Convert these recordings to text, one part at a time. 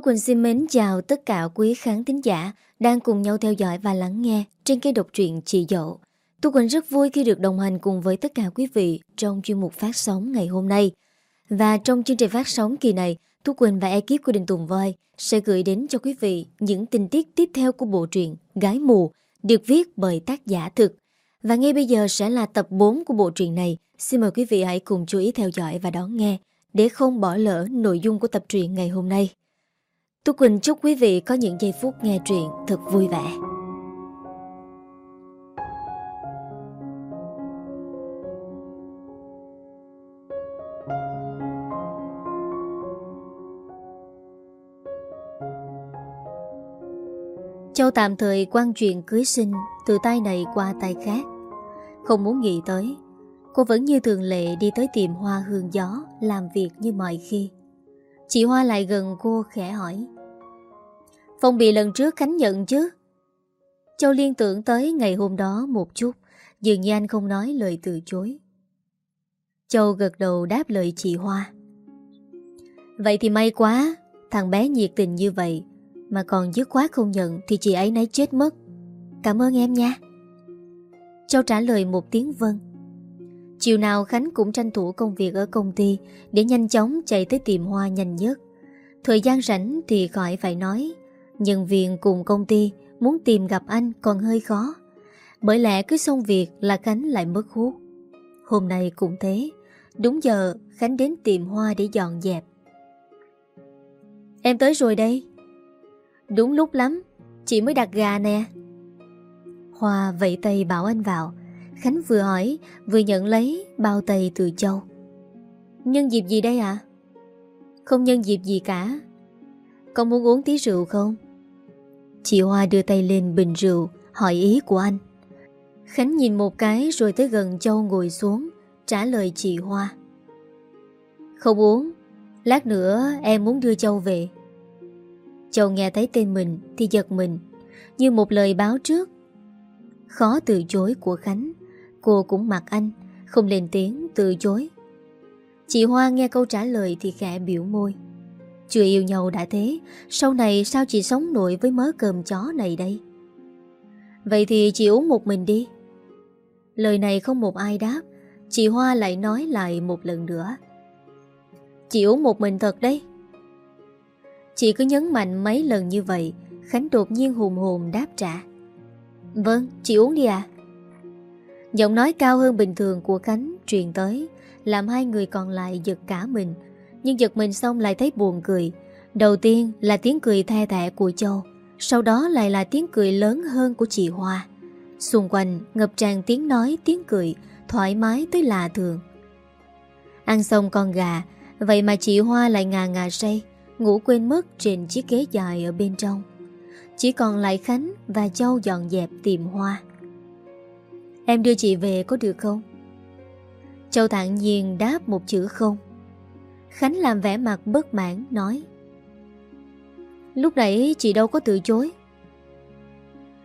Tú Quỳnh xin mến chào tất cả quý khán thính giả đang cùng nhau theo dõi và lắng nghe trên kênh độc truyện Chị Dậu. Tú Quỳnh rất vui khi được đồng hành cùng với tất cả quý vị trong chuyên mục phát sóng ngày hôm nay. Và trong chương trình phát sóng kỳ này, Tú Quỳnh và ekip của Đình Tùng Voi sẽ gửi đến cho quý vị những tình tiết tiếp theo của bộ truyện Gái Mù được viết bởi tác giả thực. Và ngay bây giờ sẽ là tập 4 của bộ truyện này. Xin mời quý vị hãy cùng chú ý theo dõi và đón nghe để không bỏ lỡ nội dung của tập truyện ngày hôm nay. Tú Quỳnh chúc quý vị có những giây phút nghe truyện thật vui vẻ. Châu tạm thời quan chuyện cưới sinh từ tay này qua tay khác. Không muốn nghĩ tới, cô vẫn như thường lệ đi tới tìm hoa hương gió làm việc như mọi khi. Chị Hoa lại gần cô khẽ hỏi Phong bì lần trước Khánh nhận chứ? Châu liên tưởng tới ngày hôm đó một chút Dường như anh không nói lời từ chối. Châu gật đầu đáp lời chị Hoa. Vậy thì may quá Thằng bé nhiệt tình như vậy Mà còn dứt quá không nhận Thì chị ấy nấy chết mất. Cảm ơn em nha. Châu trả lời một tiếng vâng. Chiều nào Khánh cũng tranh thủ công việc ở công ty để nhanh chóng chạy tới tìm hoa nhanh nhất. Thời gian rảnh thì khỏi phải nói, nhân viên cùng công ty muốn tìm gặp anh còn hơi khó. Bởi lẽ cứ xong việc là Khánh lại mất hút. Hôm nay cũng thế, đúng giờ Khánh đến tìm hoa để dọn dẹp. Em tới rồi đây. Đúng lúc lắm, chị mới đặt gà nè. Hoa vẫy tay bảo anh vào. Khánh vừa hỏi Vừa nhận lấy bao tay từ Châu Nhân dịp gì đây ạ? À? Không nhân dịp gì cả Con muốn uống tí rượu không? Chị Hoa đưa tay lên bình rượu, Hỏi ý của anh. Khánh nhìn một cái rồi tới gần Châu ngồi xuống, Trả lời chị Hoa. Không uống, Lát nữa em muốn đưa Châu về. Châu nghe thấy tên mình Thì giật mình, Như một lời báo trước. Khó từ chối của Khánh, Cô cũng mặc anh, Không lên tiếng từ chối. Chị Hoa nghe câu trả lời thì khẽ biểu môi. Chưa yêu nhau đã thế Sau này sao chị sống nổi với mớ cơm chó này đây? Vậy thì chị uống một mình đi. Lời này không một ai đáp Chị Hoa lại nói lại một lần nữa. Chị uống một mình thật đấy. Chị cứ nhấn mạnh mấy lần như vậy Khánh đột nhiên hùng hồn đáp trả. Vâng, chị uống đi à Giọng nói cao hơn bình thường của Khánh truyền tới Làm hai người còn lại giật cả mình. Nhưng giật mình xong lại thấy buồn cười. Đầu tiên là tiếng cười the thẻ của Châu, Sau đó lại là tiếng cười lớn hơn của chị Hoa. Xung quanh, ngập tràn tiếng nói, tiếng cười, Thoải mái tới lạ thường. Ăn xong con gà, Vậy mà chị Hoa lại ngà ngà say, Ngủ quên mất trên chiếc ghế dài ở bên trong. Chỉ còn lại Khánh và Châu dọn dẹp tìm Hoa. Em đưa chị về có được không? Châu thản nhiên đáp một chữ không. Khánh làm vẻ mặt bất mãn, nói. Lúc nãy chị đâu có từ chối.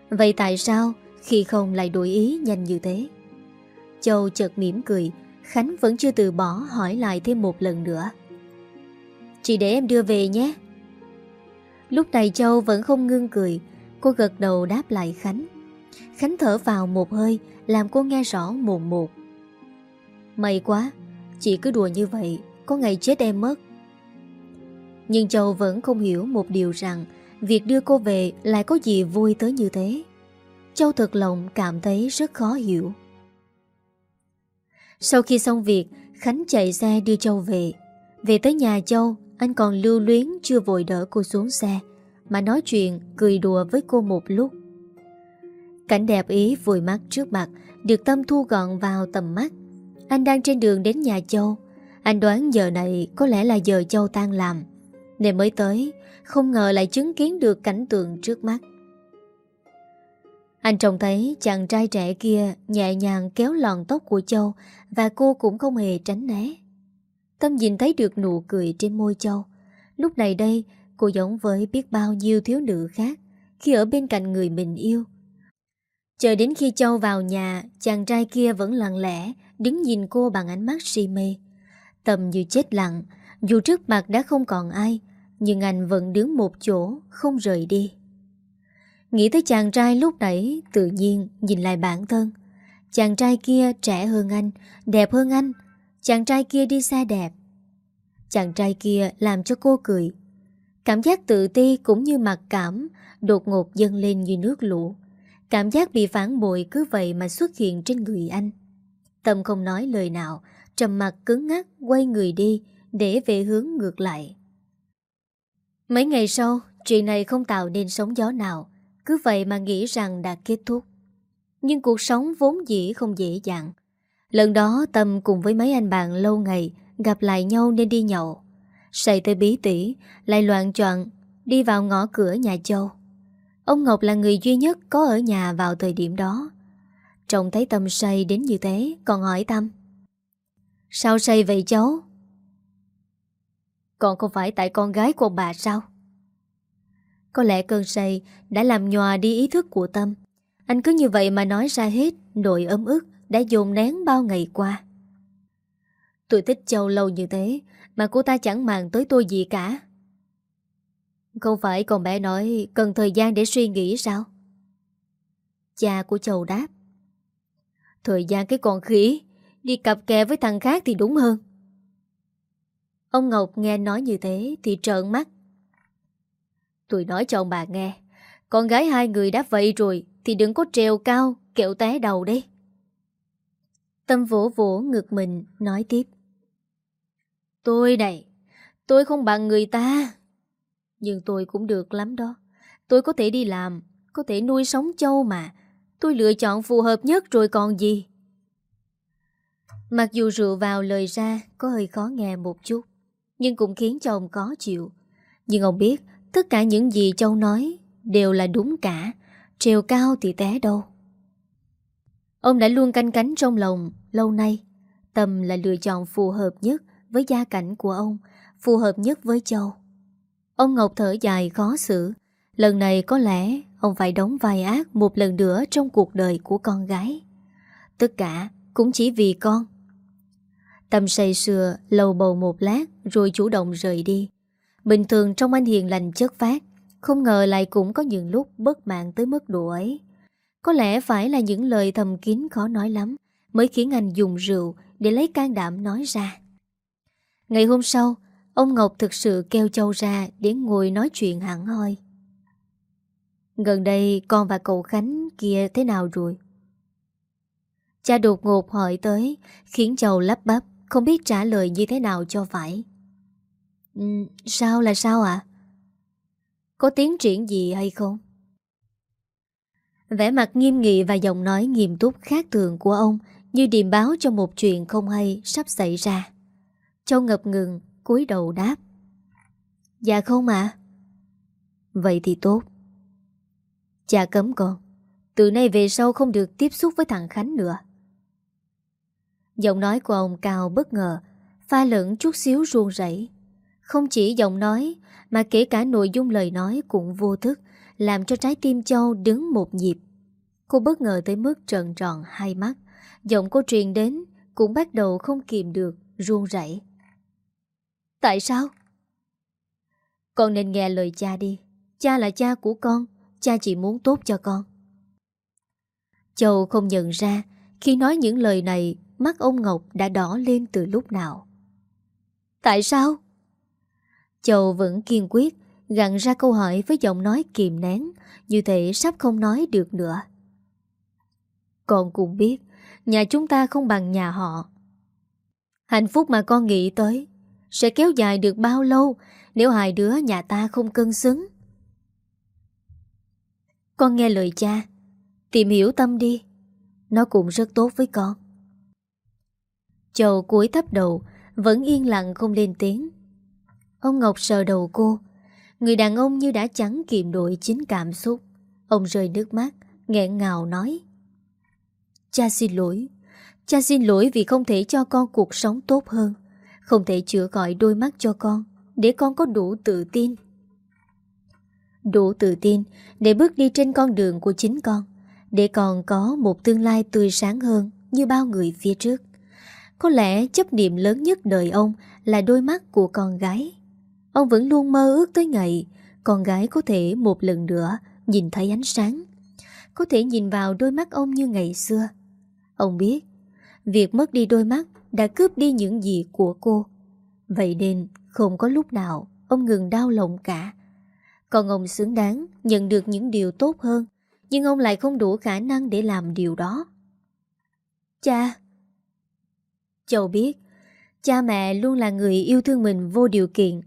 Vậy tại sao khi không lại đổi ý nhanh như thế? Châu chợt mỉm cười, Khánh vẫn chưa từ bỏ hỏi lại thêm một lần nữa. Chị để em đưa về nhé. Lúc này Châu vẫn không ngưng cười, Cô gật đầu đáp lại Khánh. Khánh thở vào một hơi, Làm cô nghe rõ mồm một. May quá, Chị cứ đùa như vậy có ngày chết em mất. Nhưng Châu vẫn không hiểu một điều rằng Việc đưa cô về lại có gì vui tới như thế. Châu thật lòng cảm thấy rất khó hiểu. Sau khi xong việc, Khánh chạy xe đưa Châu về. Về tới nhà Châu, Anh còn lưu luyến chưa vội đỡ cô xuống xe, Mà nói chuyện, cười đùa với cô một lúc. Cảnh đẹp ý vùi mắt trước mặt, Được Tâm thu gọn vào tầm mắt. Anh đang trên đường đến nhà Châu. Anh đoán giờ này có lẽ là giờ Châu tan làm. Nên mới tới Không ngờ lại chứng kiến được cảnh tượng trước mắt. Anh trông thấy chàng trai trẻ kia Nhẹ nhàng kéo lòn tóc của Châu Và cô cũng không hề tránh né. Tâm nhìn thấy được nụ cười trên môi Châu. Lúc này đây Cô giống với biết bao nhiêu thiếu nữ khác Khi ở bên cạnh người mình yêu. Chờ đến khi Châu vào nhà, chàng trai kia vẫn lặng lẽ, đứng nhìn cô bằng ánh mắt si mê. Tầm như chết lặng, dù trước mặt đã không còn ai, Nhưng anh vẫn đứng một chỗ Không rời đi. Nghĩ tới chàng trai lúc nãy Tự nhiên nhìn lại bản thân. Chàng trai kia trẻ hơn anh Đẹp hơn anh. Chàng trai kia đi xe đẹp. Chàng trai kia làm cho cô cười. Cảm giác tự ti cũng như mặc cảm Đột ngột dâng lên như nước lũ. Cảm giác bị phản bội cứ vậy mà xuất hiện trên người anh. Tâm không nói lời nào Trầm mặt cứng ngắc, quay người đi, Để về hướng ngược lại. Mấy ngày sau, Chuyện này không tạo nên sóng gió nào, Cứ vậy mà nghĩ rằng đã kết thúc. Nhưng cuộc sống vốn dĩ không dễ dàng. Lần đó Tâm cùng với mấy anh bạn lâu ngày Gặp lại nhau nên đi nhậu. Say tới bí tỉ, Lại loạn choạng, Đi vào ngõ cửa nhà Châu. Ông Ngọc là người duy nhất có ở nhà vào thời điểm đó. Trông thấy Tâm say đến như thế, Còn hỏi Tâm. Sao say vậy cháu? Còn không phải tại con gái của bà sao? Có lẽ cơn say Đã làm nhòa đi ý thức của Tâm. Anh cứ như vậy mà nói ra hết, Nỗi ấm ức đã dồn nén bao ngày qua. Tôi thích Châu lâu như thế, Mà cô ta chẳng màng tới tôi gì cả. Không phải con bé nói Cần thời gian để suy nghĩ sao? Cha của Châu đáp. Thời gian cái con khỉ Đi cặp kè với thằng khác thì đúng hơn. Ông Ngọc nghe nói như thế Thì trợn mắt. Tôi nói cho ông bà nghe, Con gái hai người đã vậy rồi Thì đừng có trèo cao, Kẹo té đầu đấy Tâm vỗ vỗ ngực mình, Nói tiếp. Tôi này, Tôi không bằng người ta. Nhưng tôi cũng được lắm đó. Tôi có thể đi làm, Có thể nuôi sống châu mà. Tôi lựa chọn phù hợp nhất rồi còn gì? Mặc dù rượu vào lời ra Có hơi khó nghe một chút, Nhưng cũng khiến cho ông khó chịu. Nhưng ông biết Tất cả những gì Châu nói Đều là đúng cả, Trèo cao thì té đâu. Ông đã luôn canh cánh trong lòng Lâu nay, Tâm là lựa chọn phù hợp nhất Với gia cảnh của ông, Phù hợp nhất với Châu. Ông Ngọc thở dài khó xử, Lần này có lẽ ông phải đóng vai ác Một lần nữa trong cuộc đời của con gái. Tất cả cũng chỉ vì con Tâm say sưa, lầu bầu một lát, Rồi chủ động rời đi. Bình thường trong anh hiền lành chất phát, Không ngờ lại cũng có những lúc bất mạng tới mức độ ấy. Có lẽ phải là những lời thầm kín khó nói lắm Mới khiến anh dùng rượu Để lấy can đảm nói ra. Ngày hôm sau, Ông Ngọc thực sự kêu Châu ra Để ngồi nói chuyện hẳn hoi. Gần đây con và cậu Khánh kia thế nào rồi? Cha đột ngột hỏi tới, Khiến Châu lắp bắp. Không biết trả lời như thế nào cho phải. Ừ, Sao là sao ạ? Có tiến triển gì hay không? Vẻ mặt nghiêm nghị và giọng nói nghiêm túc khác thường của ông Như điềm báo cho một chuyện không hay sắp xảy ra. Châu ngập ngừng cúi đầu đáp. Dạ không ạ. Vậy thì tốt. Cha cấm con. Từ nay về sau không được tiếp xúc với thằng Khánh nữa. Giọng nói của ông cao bất ngờ, Pha lẫn chút xíu ruông rảy Không chỉ giọng nói, Mà kể cả nội dung lời nói cũng vô thức, Làm cho trái tim Châu đứng một nhịp. Cô bất ngờ tới mức trần tròn hai mắt. Giọng cô truyền đến Cũng bắt đầu không kìm được Ruông rảy Tại sao? Con nên nghe lời cha đi. Cha là cha của con, Cha chỉ muốn tốt cho con. Châu không nhận ra, Khi nói những lời này Mắt ông Ngọc đã đỏ lên từ lúc nào? Tại sao? Châu vẫn kiên quyết, Gặn ra câu hỏi với giọng nói kìm nén, Như thể sắp không nói được nữa. Con cũng biết, Nhà chúng ta không bằng nhà họ. Hạnh phúc mà con nghĩ tới, Sẽ kéo dài được bao lâu Nếu hai đứa nhà ta không cân xứng? Con nghe lời cha, Tìm hiểu tâm đi, Nó cũng rất tốt với con. Châu cúi thấp đầu, Vẫn yên lặng không lên tiếng. Ông Ngọc sờ đầu cô. Người đàn ông như đã chẳng kiềm đội chính cảm xúc. Ông rơi nước mắt, nghẹn ngào nói. Cha xin lỗi. Cha xin lỗi vì không thể cho con cuộc sống tốt hơn. Không thể chữa gọi đôi mắt cho con, Để con có đủ tự tin. Đủ tự tin Để bước đi trên con đường của chính con, Để còn có một tương lai tươi sáng hơn Như bao người phía trước có lẽ chấp niệm lớn nhất đời ông là đôi mắt của con gái. Ông vẫn luôn mơ ước tới ngày con gái có thể một lần nữa nhìn thấy ánh sáng. Có thể nhìn vào đôi mắt ông như ngày xưa. Ông biết, việc mất đi đôi mắt đã cướp đi những gì của cô. Vậy nên không có lúc nào ông ngừng đau lòng cả. Còn ông xứng đáng nhận được những điều tốt hơn, nhưng ông lại không đủ khả năng để làm điều đó. Cha Châu biết, cha mẹ luôn là người yêu thương mình vô điều kiện.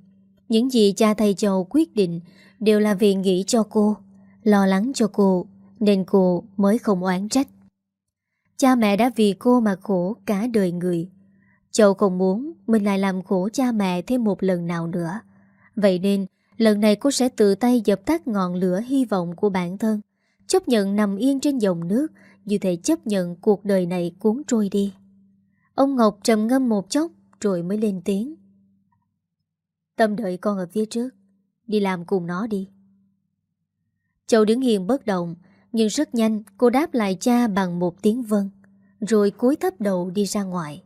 Những gì cha thầy Châu quyết định đều là vì nghĩ cho cô, lo lắng cho cô, nên cô mới không oán trách. Cha mẹ đã vì cô mà khổ cả đời người. Châu không muốn mình lại làm khổ cha mẹ thêm một lần nào nữa. Vậy nên, lần này cô sẽ tự tay dập tắt ngọn lửa hy vọng của bản thân. Chấp nhận nằm yên trên dòng nước, như thể chấp nhận cuộc đời này cuốn trôi đi. Ông Ngọc trầm ngâm một chốc rồi mới lên tiếng. Tâm đợi con ở phía trước, đi làm cùng nó đi. Châu đứng hiền bất động, nhưng rất nhanh cô đáp lại cha bằng một tiếng vâng, rồi cúi thấp đầu đi ra ngoài.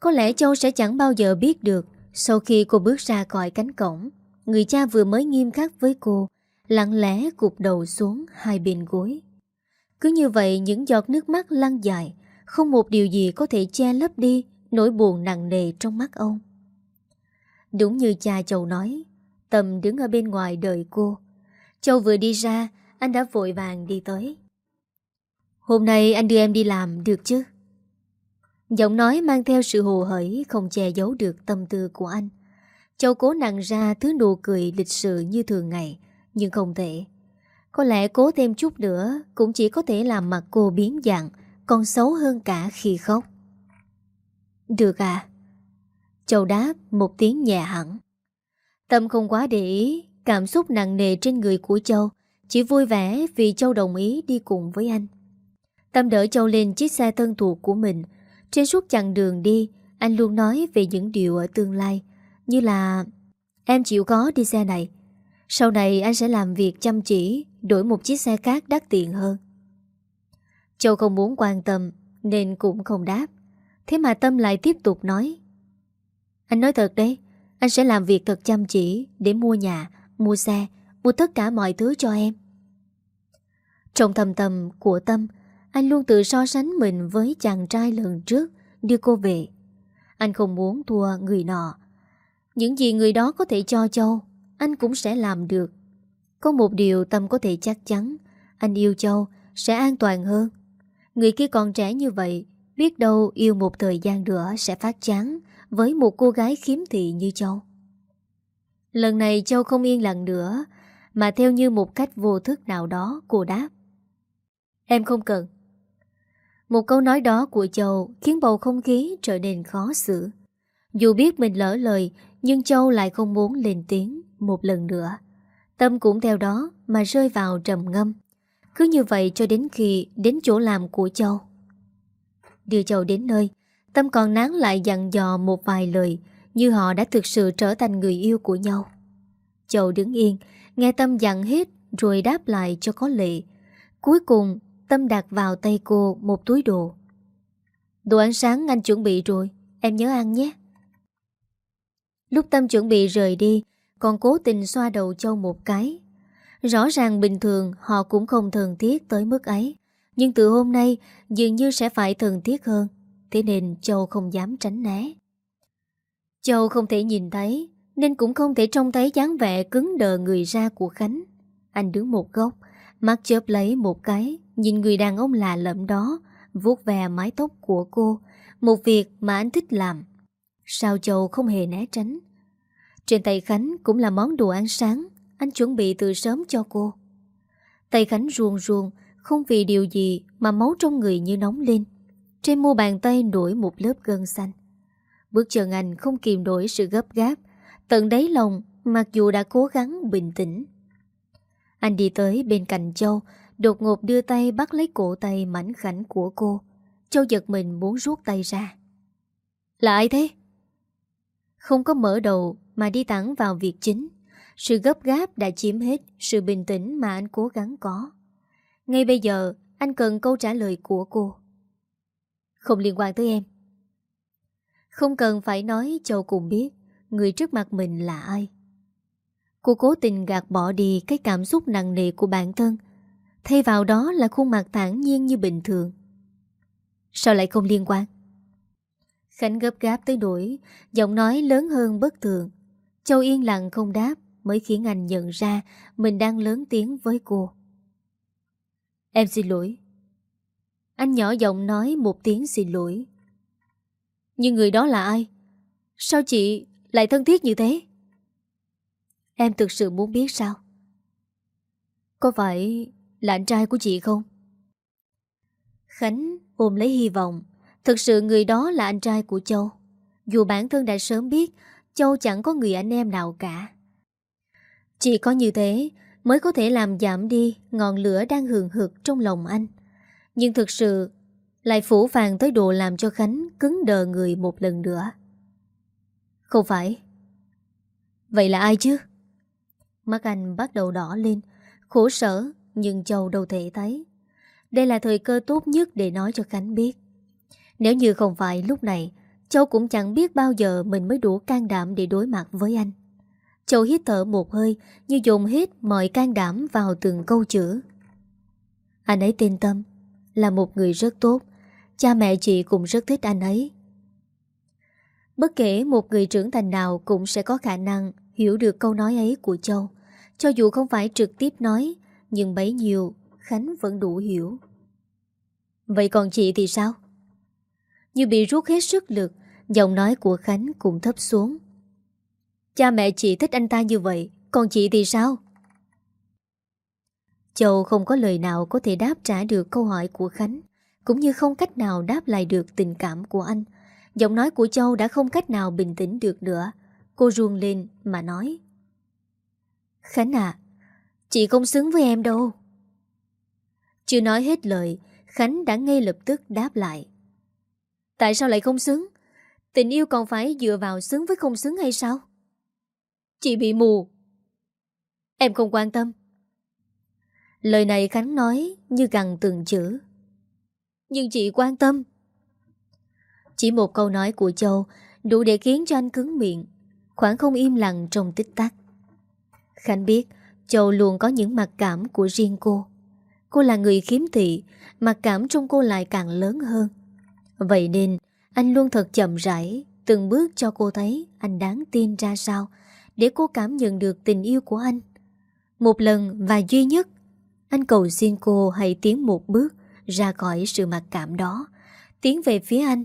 Có lẽ Châu sẽ chẳng bao giờ biết được sau khi cô bước ra khỏi cánh cổng, người cha vừa mới nghiêm khắc với cô, lặng lẽ cụp đầu xuống hai bên gối. Cứ như vậy những giọt nước mắt lăn dài, không một điều gì có thể che lấp đi nỗi buồn nặng nề trong mắt ông. Đúng như cha Châu nói, Tâm đứng ở bên ngoài đợi cô. Châu vừa đi ra, anh đã vội vàng đi tới. Hôm nay anh đưa em đi làm được chứ? Giọng nói mang theo sự hồ hởi không che giấu được tâm tư của anh. Châu cố nặng ra thứ nụ cười lịch sự như thường ngày, nhưng không thể. Có lẽ cố thêm chút nữa cũng chỉ có thể làm mặt cô biến dạng, còn xấu hơn cả khi khóc. Được à? Châu đáp một tiếng nhẹ hẳn. Tâm không quá để ý cảm xúc nặng nề trên người của Châu, chỉ vui vẻ vì Châu đồng ý đi cùng với anh. Tâm đỡ Châu lên chiếc xe thân thuộc của mình. Trên suốt chặng đường đi, anh luôn nói về những điều ở tương lai, như là Em chịu có đi xe này. Sau này anh sẽ làm việc chăm chỉ, đổi một chiếc xe khác đắt tiền hơn. Châu không muốn quan tâm, nên cũng không đáp. Thế mà Tâm lại tiếp tục nói. Anh nói thật đấy, anh sẽ làm việc thật chăm chỉ để mua nhà, mua xe, mua tất cả mọi thứ cho em. Trong thầm tâm của Tâm, anh luôn tự so sánh mình với chàng trai lần trước đưa cô về. Anh không muốn thua người nọ. Những gì người đó có thể cho Châu, anh cũng sẽ làm được. Có một điều Tâm có thể chắc chắn, anh yêu Châu sẽ an toàn hơn. Người kia còn trẻ như vậy, biết đâu yêu một thời gian nữa sẽ phát chán với một cô gái khiếm thị như Châu. Lần này Châu không yên lặng nữa, mà theo như một cách vô thức nào đó cô đáp. Em không cần. Một câu nói đó của Châu khiến bầu không khí trở nên khó xử. Dù biết mình lỡ lời, nhưng Châu lại không muốn lên tiếng một lần nữa. Tâm cũng theo đó mà rơi vào trầm ngâm. Cứ như vậy cho đến khi đến chỗ làm của Châu. Đưa Châu đến nơi, Tâm còn nán lại dặn dò một vài lời như họ đã thực sự trở thành người yêu của nhau. Châu đứng yên, nghe Tâm dặn hết rồi đáp lại cho có lệ. Cuối cùng, Tâm đặt vào tay cô một túi đồ. Đồ ăn sáng anh chuẩn bị rồi, em nhớ ăn nhé. Lúc Tâm chuẩn bị rời đi, còn cố tình xoa đầu Châu một cái. Rõ ràng bình thường họ cũng không thần thiết tới mức ấy, nhưng từ hôm nay dường như sẽ phải thần thiết hơn, thế nên Châu không dám tránh né. Châu không thể nhìn thấy, nên cũng không thể trông thấy dáng vẻ cứng đờ người ra của Khánh. Anh đứng một góc, mắt chớp lấy một cái, nhìn người đàn ông lạ lẫm đó, vuốt ve mái tóc của cô, một việc mà anh thích làm. Sao Châu không hề né tránh. Trên tay Khánh cũng là món đồ ăn sáng, anh chuẩn bị từ sớm cho cô. Tay Khánh ruồn ruồn, không vì điều gì mà máu trong người như nóng lên. Trên mu bàn tay nổi một lớp gân xanh. Bước chân anh không kìm nổi sự gấp gáp, Tận đáy lòng Mặc dù đã cố gắng bình tĩnh Anh đi tới bên cạnh Châu Đột ngột đưa tay bắt lấy cổ tay mảnh khảnh của cô Châu giật mình muốn rút tay ra Là ai thế? Không có mở đầu Mà đi thẳng vào việc chính sự gấp gáp đã chiếm hết Sự bình tĩnh mà anh cố gắng có. Ngay bây giờ, Anh cần câu trả lời của cô. Không liên quan tới em. Không cần phải nói Châu cùng biết Người trước mặt mình là ai. Cô cố tình gạt bỏ đi cái cảm xúc nặng nề của bản thân, Thay vào đó là khuôn mặt thản nhiên như bình thường. Sao lại không liên quan? Khánh gấp gáp tới đuổi Giọng nói lớn hơn bất thường. Châu yên lặng không đáp. Mới khiến anh nhận ra Mình đang lớn tiếng với cô. Em xin lỗi. Anh nhỏ giọng nói một tiếng xin lỗi. Nhưng người đó là ai? Sao chị lại thân thiết như thế? Em thực sự muốn biết sao? Có phải là anh trai của chị không? Khánh ôm lấy hy vọng. Thực sự người đó là anh trai của Châu. Dù bản thân đã sớm biết, Châu chẳng có người anh em nào cả. Chỉ có như thế Mới có thể làm giảm đi Ngọn lửa đang hừng hực trong lòng anh. Nhưng thực sự, Lại phủ vàng tới độ làm cho Khánh Cứng đờ người một lần nữa. Không phải. Vậy là ai chứ? Mắt anh bắt đầu đỏ lên, Khổ sở Nhưng Châu đâu thể thấy. Đây là thời cơ tốt nhất để nói cho Khánh biết. Nếu như không phải lúc này, Châu cũng chẳng biết bao giờ Mình mới đủ can đảm để đối mặt với anh. Châu hít thở một hơi Như dùng hết mọi can đảm vào từng câu chữ Anh ấy tên Tâm Là một người rất tốt Cha mẹ chị cũng rất thích anh ấy Bất kể một người trưởng thành nào Cũng sẽ có khả năng hiểu được câu nói ấy của Châu. Cho dù không phải trực tiếp nói, nhưng bấy nhiêu Khánh vẫn đủ hiểu. Vậy còn chị thì sao? Như bị rút hết sức lực, giọng nói của Khánh cũng thấp xuống. Cha mẹ chị thích anh ta như vậy, còn chị thì sao? Châu không có lời nào có thể đáp trả được câu hỏi của Khánh, cũng như không cách nào đáp lại được tình cảm của anh. Giọng nói của Châu đã không cách nào bình tĩnh được nữa. Cô ruông lên mà nói Khánh à Chị không xứng với em đâu Chưa nói hết lời Khánh đã ngay lập tức đáp lại Tại sao lại không xứng Tình yêu còn phải dựa vào xứng với không xứng hay sao Chị bị mù. Em không quan tâm. Lời này Khánh nói như gần từng chữ. Nhưng chị quan tâm. Chỉ một câu nói của Châu Đủ để khiến cho anh cứng miệng, Khoảng không im lặng trong tích tắc. Khánh biết Châu luôn có những mặc cảm của riêng cô. Cô là người khiếm thị, Mặc cảm trong cô lại càng lớn hơn. Vậy nên, Anh luôn thật chậm rãi Từng bước cho cô thấy anh đáng tin ra sao để cô cảm nhận được tình yêu của anh Một lần và duy nhất Anh cầu xin cô hãy tiến một bước Ra khỏi sự mặc cảm đó Tiến về phía anh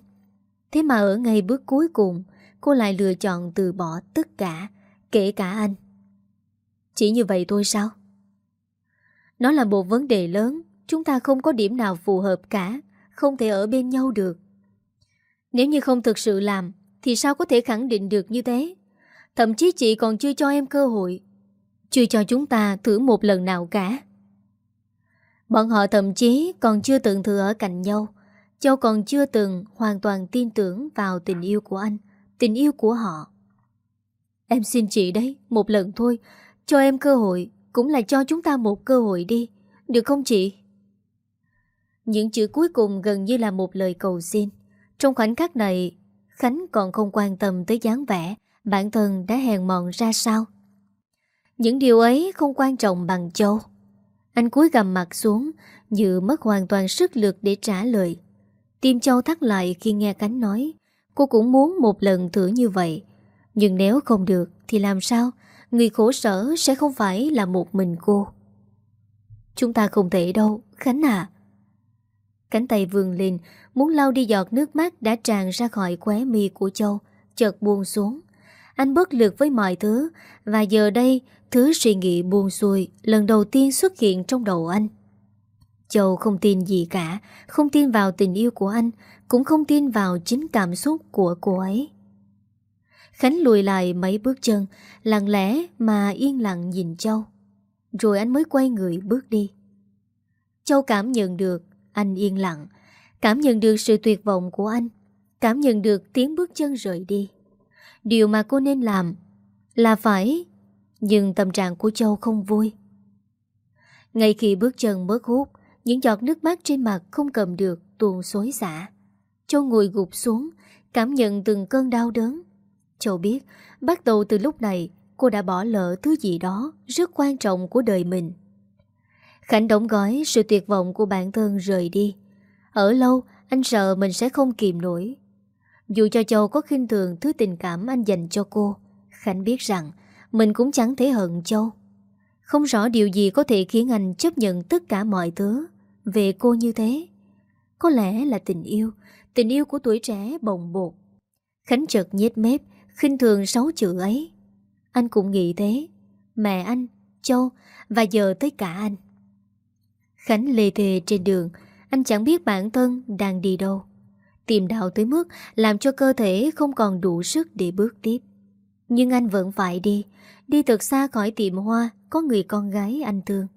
Thế mà ở ngay bước cuối cùng cô lại lựa chọn từ bỏ tất cả, kể cả anh. Chỉ như vậy thôi sao? Nó là một vấn đề lớn, chúng ta không có điểm nào phù hợp cả, không thể ở bên nhau được. Nếu như không thực sự làm, thì sao có thể khẳng định được như thế? Thậm chí chị còn chưa cho em cơ hội, chưa cho chúng ta thử một lần nào cả. Bọn họ thậm chí còn chưa từng thử ở cạnh nhau, Châu còn chưa từng hoàn toàn tin tưởng vào tình yêu của anh tình yêu của họ. Em xin chị đấy, một lần thôi, cho em cơ hội, cũng là cho chúng ta một cơ hội đi, được không chị? Những chữ cuối cùng gần như là một lời cầu xin. Trong khoảnh khắc này, Khánh còn không quan tâm tới dáng vẻ bản thân đã hèn mọn ra sao. Những điều ấy không quan trọng bằng Châu. Anh cúi gầm mặt xuống, như mất hoàn toàn sức lực để trả lời. Tim Châu thắt lại khi nghe cánh nói, Cô cũng muốn một lần thử như vậy Nhưng nếu không được Thì làm sao Người khổ sở sẽ không phải là một mình cô Chúng ta không thể đâu Khánh à Cánh tay vườn lên Muốn lau đi giọt nước mắt đã tràn ra khỏi khóe mi của Châu Chợt buông xuống anh bất lực với mọi thứ Và giờ đây Thứ suy nghĩ buồn xuôi Lần đầu tiên xuất hiện trong đầu anh Châu không tin gì cả Không tin vào tình yêu của anh cũng không tin vào chính cảm xúc của cô ấy. Khánh lùi lại mấy bước chân, lặng lẽ mà yên lặng nhìn Châu. Rồi anh mới quay người bước đi. Châu cảm nhận được anh yên lặng, cảm nhận được sự tuyệt vọng của anh, cảm nhận được tiếng bước chân rời đi. Điều mà cô nên làm là phải, nhưng tâm trạng của Châu không vui. Ngay khi bước chân mất hút, những giọt nước mắt trên mặt không cầm được tuôn xối xả. Châu ngồi gục xuống Cảm nhận từng cơn đau đớn Châu biết Bắt đầu từ lúc này cô đã bỏ lỡ thứ gì đó rất quan trọng của đời mình. Khánh đóng gói sự tuyệt vọng của bản thân rời đi. Ở lâu, anh sợ mình sẽ không kìm nổi. Dù cho Châu có khinh thường thứ tình cảm anh dành cho cô, Khánh biết rằng mình cũng chẳng thể hận Châu. Không rõ điều gì có thể khiến anh chấp nhận tất cả mọi thứ về cô như thế. Có lẽ là tình yêu, tình yêu của tuổi trẻ bồng bột. Khánh chợt nhếch mép, khinh thường sáu chữ ấy. Anh cũng nghĩ thế. Mẹ anh, Châu và giờ tới cả anh. Khánh lê thề trên đường, anh chẳng biết bản thân đang đi đâu. Tìm đạo tới mức làm cho cơ thể không còn đủ sức để bước tiếp. Nhưng anh vẫn phải đi, đi thật xa khỏi tiệm hoa có người con gái anh thương.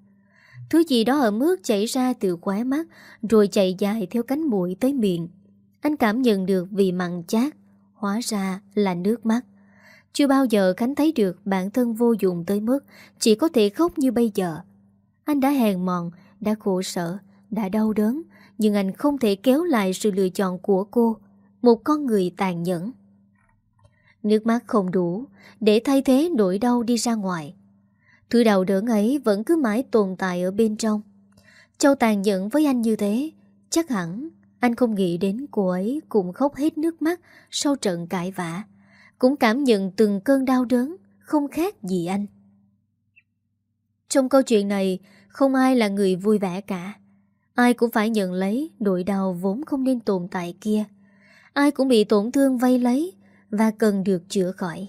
Thứ gì đó ở mức chảy ra từ khóe mắt rồi chạy dài theo cánh mũi tới miệng. Anh cảm nhận được vị mặn chát, hóa ra là nước mắt. Chưa bao giờ Khánh thấy được bản thân vô dụng tới mức chỉ có thể khóc như bây giờ. Anh đã hèn mòn, đã khổ sở, đã đau đớn, nhưng anh không thể kéo lại sự lựa chọn của cô, một con người tàn nhẫn. Nước mắt không đủ để thay thế nỗi đau đi ra ngoài. Thứ đau đớn ấy vẫn cứ mãi tồn tại ở bên trong. Châu tàn nhẫn với anh như thế, chắc hẳn anh không nghĩ đến cô ấy cũng khóc hết nước mắt sau trận cãi vã. Cũng cảm nhận từng cơn đau đớn, không khác gì anh. Trong câu chuyện này, không ai là người vui vẻ cả. Ai cũng phải nhận lấy nỗi đau vốn không nên tồn tại kia. Ai cũng bị tổn thương vây lấy và cần được chữa khỏi.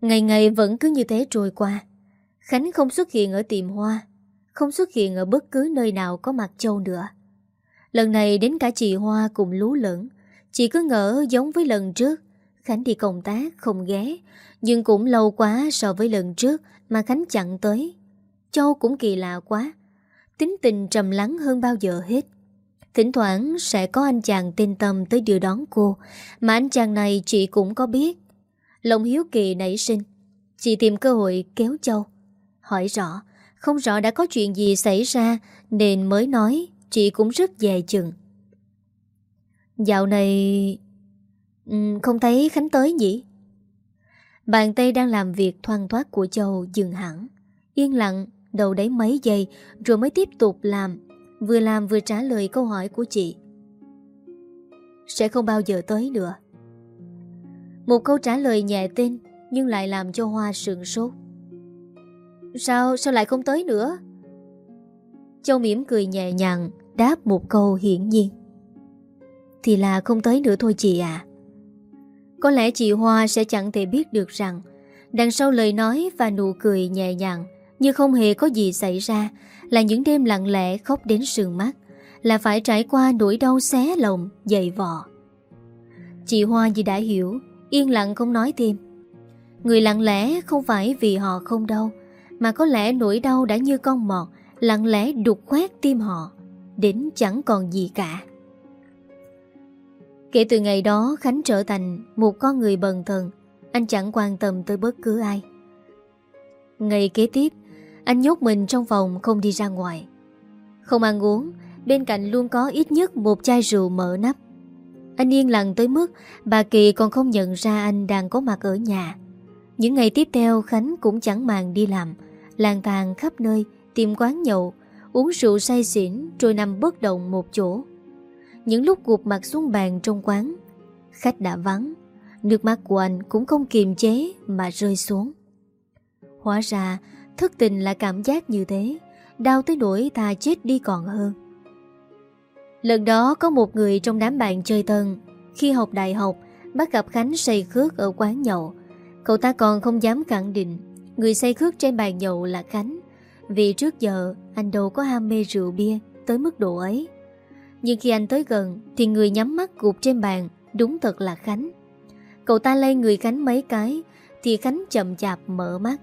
Ngày ngày vẫn cứ như thế trôi qua. Khánh không xuất hiện ở tiệm hoa, không xuất hiện ở bất cứ nơi nào có mặt Châu nữa. Lần này đến cả chị Hoa cùng lú lẫn, chị cứ ngỡ giống với lần trước. Khánh đi công tác không ghé, nhưng cũng lâu quá so với lần trước mà Khánh chặn tới. Châu cũng kỳ lạ quá, tính tình trầm lắng hơn bao giờ hết. Thỉnh thoảng sẽ có anh chàng tên Tâm tới đưa đón cô, mà anh chàng này chị cũng có biết. Lòng hiếu kỳ nảy sinh, chị tìm cơ hội kéo Châu. Hỏi rõ, không rõ đã có chuyện gì xảy ra nên mới nói chị cũng rất dè chừng. Dạo này... không thấy Khánh tới nhỉ? Bàn tay đang làm việc thoang thoát của Châu dừng hẳn. Yên lặng, đầu đấy mấy giây rồi mới tiếp tục làm Vừa làm vừa trả lời câu hỏi của chị. Sẽ không bao giờ tới nữa. Một câu trả lời nhẹ tin Nhưng lại làm cho Hoa sượng sốt. Sao, sao lại không tới nữa? Châu mỉm cười nhẹ nhàng Đáp một câu hiển nhiên. Thì là không tới nữa thôi chị à Có lẽ chị Hoa sẽ chẳng thể biết được rằng Đằng sau lời nói và nụ cười nhẹ nhàng như không hề có gì xảy ra là những đêm lặng lẽ khóc đến sườn mắt, là phải trải qua nỗi đau xé lòng, dày vò. Chị Hoa gì đã hiểu, yên lặng không nói thêm. Người lặng lẽ không phải vì họ không đau, mà có lẽ nỗi đau đã như con mọt, lặng lẽ đục khoét tim họ, đến chẳng còn gì cả. Kể từ ngày đó Khánh trở thành một con người bần thần, anh chẳng quan tâm tới bất cứ ai. Ngày kế tiếp, anh nhốt mình trong phòng, không đi ra ngoài. Không ăn uống, Bên cạnh luôn có ít nhất một chai rượu mở nắp. Anh yên lặng tới mức Bà Kỳ còn không nhận ra anh đang có mặt ở nhà. Những ngày tiếp theo, Khánh cũng chẳng màng đi làm, lang thang khắp nơi, Tìm quán nhậu, Uống rượu say xỉn Rồi nằm bất động một chỗ. Những lúc gục mặt xuống bàn trong quán, Khách đã vắng, Nước mắt của anh cũng không kiềm chế Mà rơi xuống. Hóa ra Thức tình là cảm giác như thế. Đau tới nỗi thà chết đi còn hơn. Lần đó có một người trong đám bạn chơi tân Khi học đại học Bắt gặp Khánh say khước ở quán nhậu. Cậu ta còn không dám khẳng định. Người say khước trên bàn nhậu là Khánh. Vì trước giờ, anh đâu có ham mê rượu bia Tới mức độ ấy. Nhưng khi anh tới gần, Thì người nhắm mắt gục trên bàn, Đúng thật là Khánh. Cậu ta lay người Khánh mấy cái, Thì Khánh chậm chạp mở mắt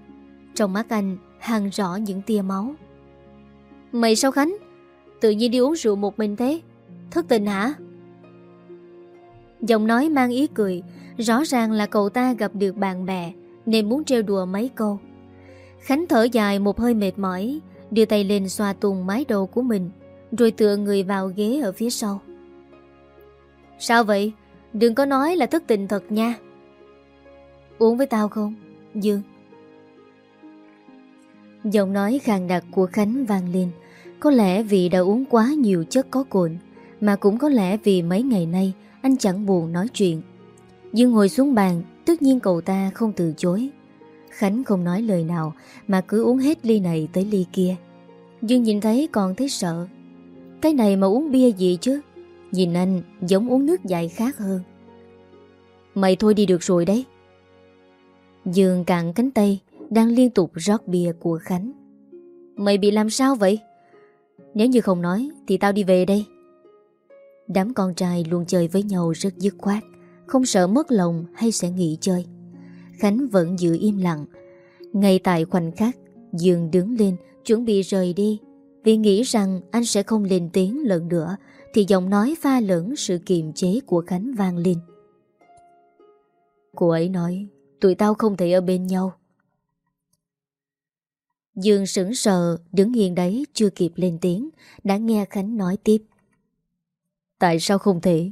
trong mắt anh hàng rõ những tia máu. Mày sao Khánh? Tự nhiên đi uống rượu một mình thế? Thất tình hả? Giọng nói mang ý cười, Rõ ràng là cậu ta gặp được bạn bè, Nên muốn trêu đùa mấy câu. Khánh thở dài một hơi mệt mỏi, Đưa tay lên xoa tùng mái đầu của mình, Rồi tựa người vào ghế ở phía sau. Sao vậy? Đừng có nói là thất tình thật nha. Uống với tao không? Dương. Giọng nói khàn đặc của Khánh vang lên. Có lẽ vì đã uống quá nhiều chất có cồn, Mà cũng có lẽ vì mấy ngày nay Anh chẳng buồn nói chuyện. Dương ngồi xuống bàn, Tất nhiên cậu ta không từ chối. Khánh không nói lời nào, Mà cứ uống hết ly này tới ly kia. Dương nhìn thấy còn thấy sợ. Cái này mà uống bia gì chứ? Nhìn anh, giống uống nước dài khác hơn. Mày thôi đi được rồi đấy. Dương cạn cánh tay đang liên tục rót bia của Khánh. Mày bị làm sao vậy? Nếu như không nói, Thì tao đi về đây. Đám con trai luôn chơi với nhau rất dứt khoát, Không sợ mất lòng hay sẽ nghỉ chơi. Khánh vẫn giữ im lặng. Ngay tại khoảnh khắc, Dương đứng lên, chuẩn bị rời đi. Vì nghĩ rằng anh sẽ không lên tiếng lần nữa, Thì giọng nói pha lẫn sự kiềm chế của Khánh vang lên. Cô ấy nói, Tụi tao không thể ở bên nhau. Dương sững sờ, Đứng yên đấy, chưa kịp lên tiếng, Đã nghe Khánh nói tiếp. Tại sao không thể?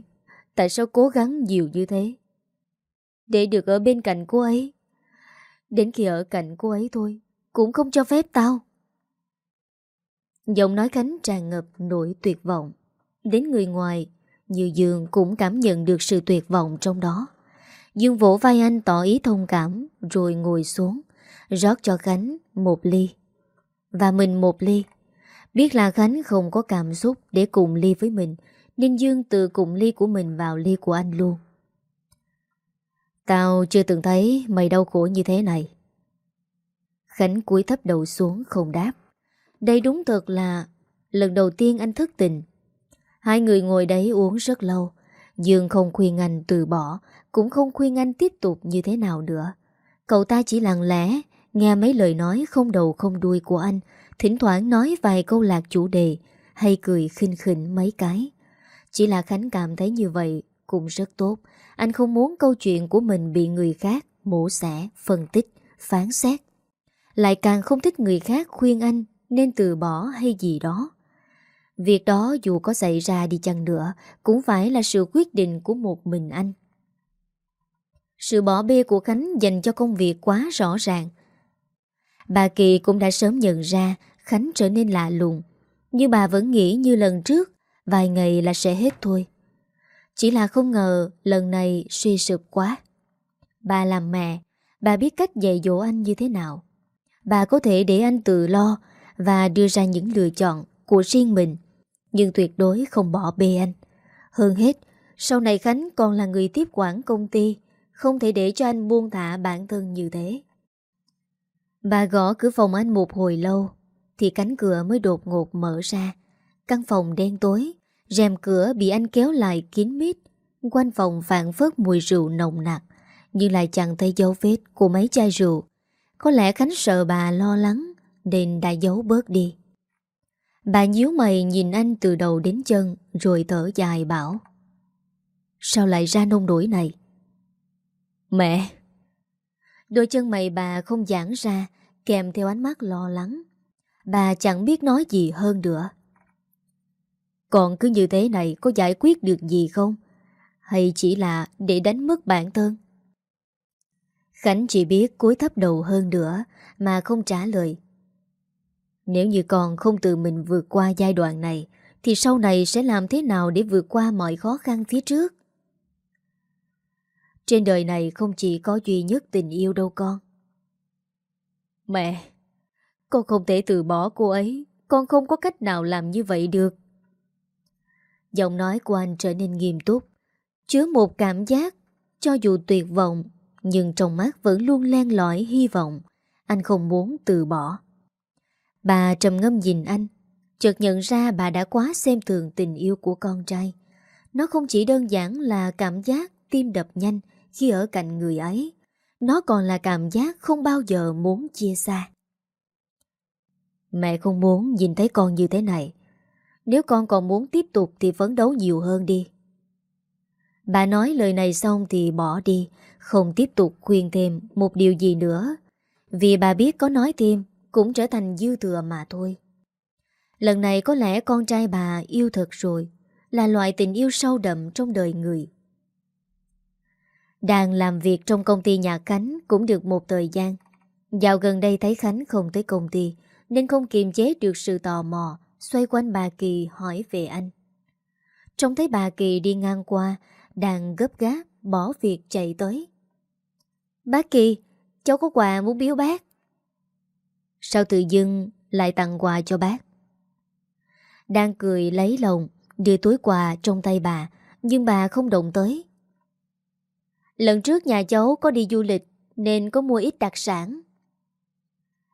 Tại sao cố gắng nhiều như thế? Để được ở bên cạnh cô ấy. Đến khi ở cạnh cô ấy thôi, Cũng không cho phép tao. Giọng nói Khánh tràn ngập nỗi tuyệt vọng. Đến người ngoài, Như Dương cũng cảm nhận được sự tuyệt vọng trong đó. Dương vỗ vai anh tỏ ý thông cảm, Rồi ngồi xuống. Rót cho Khánh một ly. Và mình một ly. Biết là Khánh không có cảm xúc Để cùng ly với mình, Nên Dương tự cùng ly của mình vào ly của anh luôn. Tao chưa từng thấy mày đau khổ như thế này. Khánh cúi thấp đầu xuống không đáp. Đây đúng thật là Lần đầu tiên anh thức tình. Hai người ngồi đấy uống rất lâu. Dương không khuyên anh từ bỏ, Cũng không khuyên anh tiếp tục như thế nào nữa. Cậu ta chỉ lặng lẽ Nghe mấy lời nói không đầu không đuôi của anh Thỉnh thoảng nói vài câu lạc chủ đề Hay cười khinh khỉnh mấy cái. Chỉ là Khánh cảm thấy như vậy Cũng rất tốt. Anh không muốn câu chuyện của mình bị người khác Mổ xẻ, phân tích, phán xét. Lại càng không thích người khác khuyên anh Nên từ bỏ hay gì đó. Việc đó dù có xảy ra đi chăng nữa Cũng phải là sự quyết định của một mình anh. Sự bỏ bê của Khánh dành cho công việc quá rõ ràng Bà Kỳ cũng đã sớm nhận ra Khánh trở nên lạ lùng Nhưng bà vẫn nghĩ như lần trước Vài ngày là sẽ hết thôi Chỉ là không ngờ lần này suy sụp quá Bà làm mẹ Bà biết cách dạy dỗ anh như thế nào Bà có thể để anh tự lo Và đưa ra những lựa chọn của riêng mình nhưng tuyệt đối không bỏ bê anh. Hơn hết, sau này Khánh còn là người tiếp quản công ty, không thể để cho anh buông thả bản thân như thế. Bà gõ cửa phòng anh một hồi lâu, thì cánh cửa mới đột ngột mở ra. Căn phòng đen tối, rèm cửa bị anh kéo lại kín mít, quanh phòng phản phớt mùi rượu nồng nặc, nhưng lại chẳng thấy dấu vết của mấy chai rượu. Có lẽ Khánh sợ bà lo lắng, nên đã giấu bớt đi. Bà nhíu mày nhìn anh từ đầu đến chân Rồi thở dài bảo Sao lại ra nông nổi này Mẹ Đôi chân mày bà không giãn ra, Kèm theo ánh mắt lo lắng. Bà chẳng biết nói gì hơn nữa. Còn cứ như thế này Có giải quyết được gì không? Hay chỉ là để đánh mất bản thân? Khánh chỉ biết cúi thấp đầu hơn nữa Mà không trả lời. Nếu như con không tự mình vượt qua giai đoạn này, Thì sau này sẽ làm thế nào để vượt qua mọi khó khăn phía trước? Trên đời này không chỉ có duy nhất tình yêu đâu con. Mẹ, Con không thể từ bỏ cô ấy. Con không có cách nào làm như vậy được. Giọng nói của anh trở nên nghiêm túc, Chứa một cảm giác Cho dù tuyệt vọng, Nhưng trong mắt vẫn luôn len lỏi hy vọng. Anh không muốn từ bỏ. Bà trầm ngâm nhìn anh, Chợt nhận ra bà đã quá xem thường tình yêu của con trai. Nó không chỉ đơn giản là cảm giác tim đập nhanh khi ở cạnh người ấy Nó còn là cảm giác không bao giờ muốn chia xa Mẹ không muốn nhìn thấy con như thế này Nếu con còn muốn tiếp tục thì phấn đấu nhiều hơn đi Bà nói lời này xong thì bỏ đi Không tiếp tục khuyên thêm một điều gì nữa Vì bà biết có nói thêm cũng trở thành dư thừa mà thôi. Lần này có lẽ con trai bà yêu thật rồi, là loại tình yêu sâu đậm trong đời người. Đang làm việc trong công ty nhà Khánh cũng được một thời gian. Dạo gần đây thấy Khánh không tới công ty nên không kiềm chế được sự tò mò xoay quanh bà Kỳ hỏi về anh. Trông thấy bà Kỳ đi ngang qua đang gấp gáp bỏ việc chạy tới. Bác Kỳ, cháu có quà muốn biếu bác. Sao tự dưng lại tặng quà cho bác? Đang cười lấy lòng đưa túi quà trong tay bà nhưng bà không động tới. Lần trước nhà cháu có đi du lịch nên có mua ít đặc sản.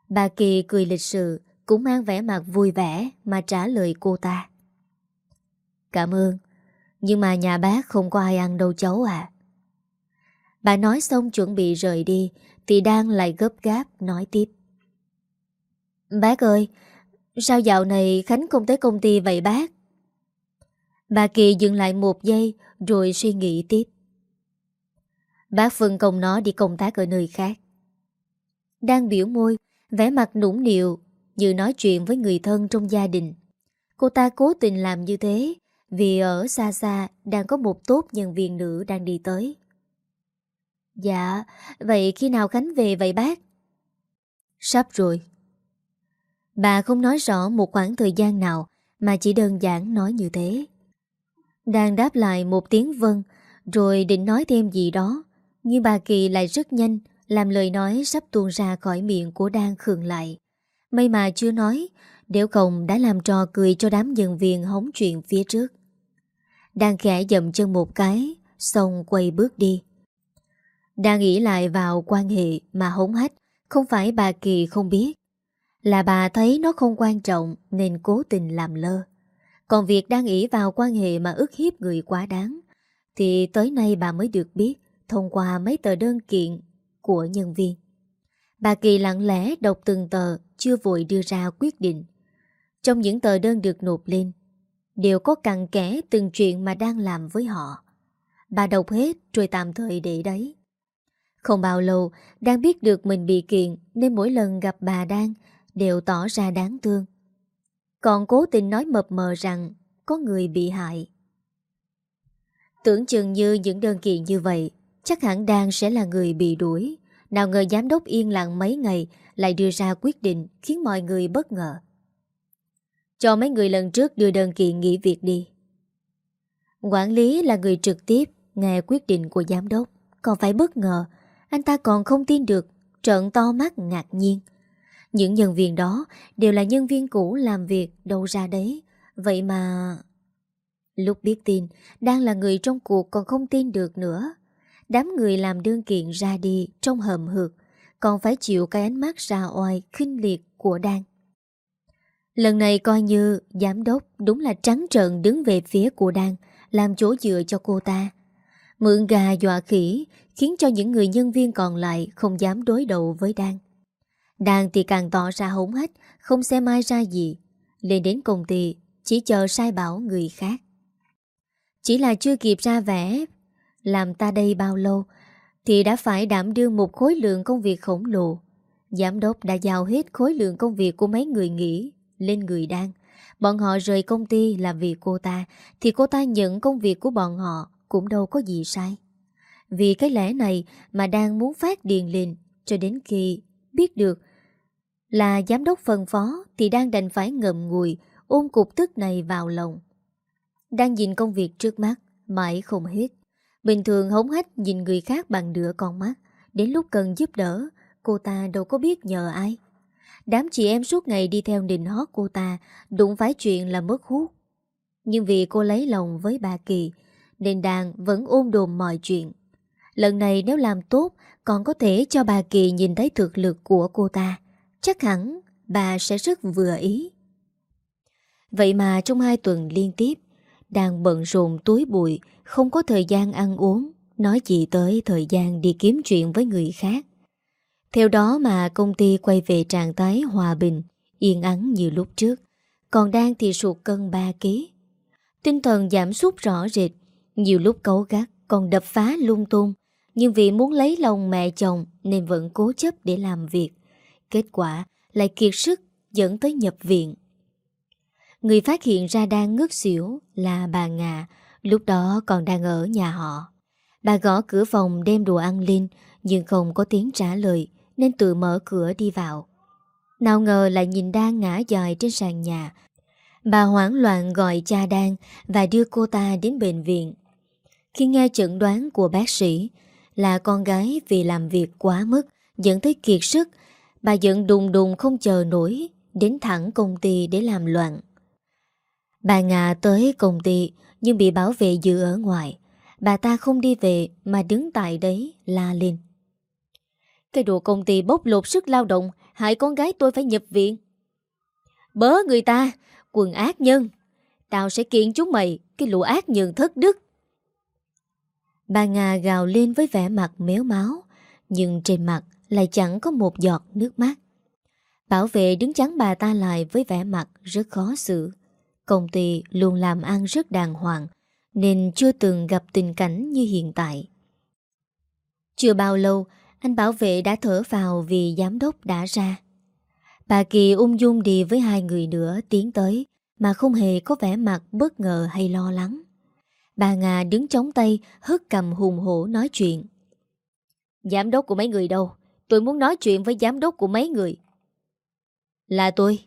Bà Kỳ cười lịch sự cũng mang vẻ mặt vui vẻ mà trả lời cô ta. Cảm ơn, nhưng mà nhà bác không có ai ăn đâu cháu à. Bà nói xong chuẩn bị rời đi thì đang lại gấp gáp nói tiếp. Bác ơi, sao dạo này Khánh không tới công ty vậy bác? Bà Kỳ dừng lại một giây rồi suy nghĩ tiếp. Bác phân công nó đi công tác ở nơi khác. Đang biểu môi, vẻ mặt nũng nịu như nói chuyện với người thân trong gia đình. Cô ta cố tình làm như thế vì ở xa xa đang có một tốt nhân viên nữ đang đi tới. Dạ, vậy khi nào Khánh về vậy bác? Sắp rồi. Bà không nói rõ một khoảng thời gian nào mà chỉ đơn giản nói như thế. Đang đáp lại một tiếng vâng rồi định nói thêm gì đó nhưng bà Kỳ lại rất nhanh làm lời nói sắp tuôn ra khỏi miệng của Đan khường lại. May mà chưa nói, nếu không đã làm trò cười cho đám nhân viên hóng chuyện phía trước. Đang khẽ dậm chân một cái, xong quay bước đi. Đang nghĩ lại vào quan hệ mà hống hách, không phải bà Kỳ không biết. Là bà thấy nó không quan trọng nên cố tình làm lơ. Còn việc đang nghĩ vào quan hệ mà ức hiếp người quá đáng, thì tới nay bà mới được biết thông qua mấy tờ đơn kiện của nhân viên. Bà Kỳ lặng lẽ đọc từng tờ, chưa vội đưa ra quyết định. Trong những tờ đơn được nộp lên, đều có cặn kẽ từng chuyện mà đang làm với họ. Bà đọc hết rồi tạm thời để đấy. Không bao lâu, đang biết được mình bị kiện nên mỗi lần gặp bà đang đều tỏ ra đáng thương. Còn cố tình nói mập mờ rằng có người bị hại. Tưởng chừng như những đơn kiện như vậy chắc hẳn Đan sẽ là người bị đuổi. Nào ngờ giám đốc yên lặng mấy ngày lại đưa ra quyết định khiến mọi người bất ngờ. Cho mấy người lần trước đưa đơn kiện nghỉ việc đi. Quản lý là người trực tiếp nghe quyết định của giám đốc. Còn phải bất ngờ, anh ta còn không tin được, trợn to mắt ngạc nhiên. Những nhân viên đó đều là nhân viên cũ làm việc đâu ra đấy. Vậy mà... Lúc biết tin, đang là người trong cuộc còn không tin được nữa. Đám người làm đơn kiện ra đi trong hầm hực, còn phải chịu cái ánh mắt ra oai khinh liệt của Đan. Lần này coi như giám đốc đúng là trắng trợn đứng về phía của Đan, làm chỗ dựa cho cô ta. Mượn gà dọa khỉ khiến cho những người nhân viên còn lại không dám đối đầu với Đan. Đan thì càng tỏ ra hống hách, không xem ai ra gì. Lên đến công ty, chỉ chờ sai bảo người khác. Chỉ là chưa kịp ra vẻ làm ta đây bao lâu, thì đã phải đảm đương một khối lượng công việc khổng lồ. Giám đốc đã giao hết khối lượng công việc của mấy người nghỉ lên người đang. Bọn họ rời công ty làm vì cô ta, thì cô ta nhận công việc của bọn họ cũng đâu có gì sai. Vì cái lẽ này mà đang muốn phát điền lên, cho đến khi biết được là giám đốc phân phó thì đang đành phải ngậm ngùi, ôm cục tức này vào lòng. Đang nhìn công việc trước mắt, mãi không hết. Bình thường hống hách nhìn người khác bằng nửa con mắt. Đến lúc cần giúp đỡ, Cô ta đâu có biết nhờ ai. Đám chị em suốt ngày đi theo nịnh hót cô ta, Đụng phải chuyện là mất hút. Nhưng vì cô lấy lòng với bà Kỳ, Nên đàn vẫn ôm đồm mọi chuyện. Lần này nếu làm tốt, Còn có thể cho bà Kỳ nhìn thấy thực lực của cô ta. Chắc hẳn bà sẽ rất vừa ý. Vậy mà trong hai tuần liên tiếp đang bận rộn túi bụi, không có thời gian ăn uống, nói gì tới thời gian đi kiếm chuyện với người khác. Theo đó mà công ty quay về trạng thái hòa bình, yên ắng như lúc trước, còn đang thì sụt cân 3 ký. Tinh thần giảm sút rõ rệt, nhiều lúc cấu gắt, còn đập phá lung tung, nhưng vì muốn lấy lòng mẹ chồng nên vẫn cố chấp để làm việc. Kết quả lại kiệt sức dẫn tới nhập viện. Người phát hiện ra đang ngất xỉu là bà Ngà, lúc đó còn đang ở nhà họ. Bà gõ cửa phòng đem đồ ăn lên Nhưng không có tiếng trả lời Nên tự mở cửa đi vào. Nào ngờ lại nhìn đang ngã dòi trên sàn nhà. Bà hoảng loạn gọi cha Đan Và đưa cô ta đến bệnh viện. Khi nghe chẩn đoán của bác sĩ Là con gái vì làm việc quá mức Dẫn tới kiệt sức Bà giận đùng đùng không chờ nổi Đến thẳng công ty để làm loạn. Bà nga tới công ty, Nhưng bị bảo vệ giữ ở ngoài. Bà ta không đi về, Mà đứng tại đấy, la lên. Cái đồ công ty bốc lột sức lao động, Hại con gái tôi phải nhập viện. Bớ người ta, Quần ác nhân. Tao sẽ kiện chúng mày, Cái lũ ác nhân thất đức. Bà nga gào lên với vẻ mặt méo máu, Nhưng trên mặt lại chẳng có một giọt nước mắt. Bảo vệ đứng chắn bà ta lại với vẻ mặt rất khó xử. Công ty luôn làm ăn rất đàng hoàng, Nên chưa từng gặp tình cảnh như hiện tại. Chưa bao lâu, Anh bảo vệ đã thở vào vì giám đốc đã ra. Bà Kỳ ung dung đi với hai người nữa tiến tới, Mà không hề có vẻ mặt bất ngờ hay lo lắng. Bà Ngà đứng chống tay, hất cầm hùng hổ nói chuyện. Giám đốc của mấy người đâu? Tôi muốn nói chuyện với giám đốc của mấy người. Là tôi.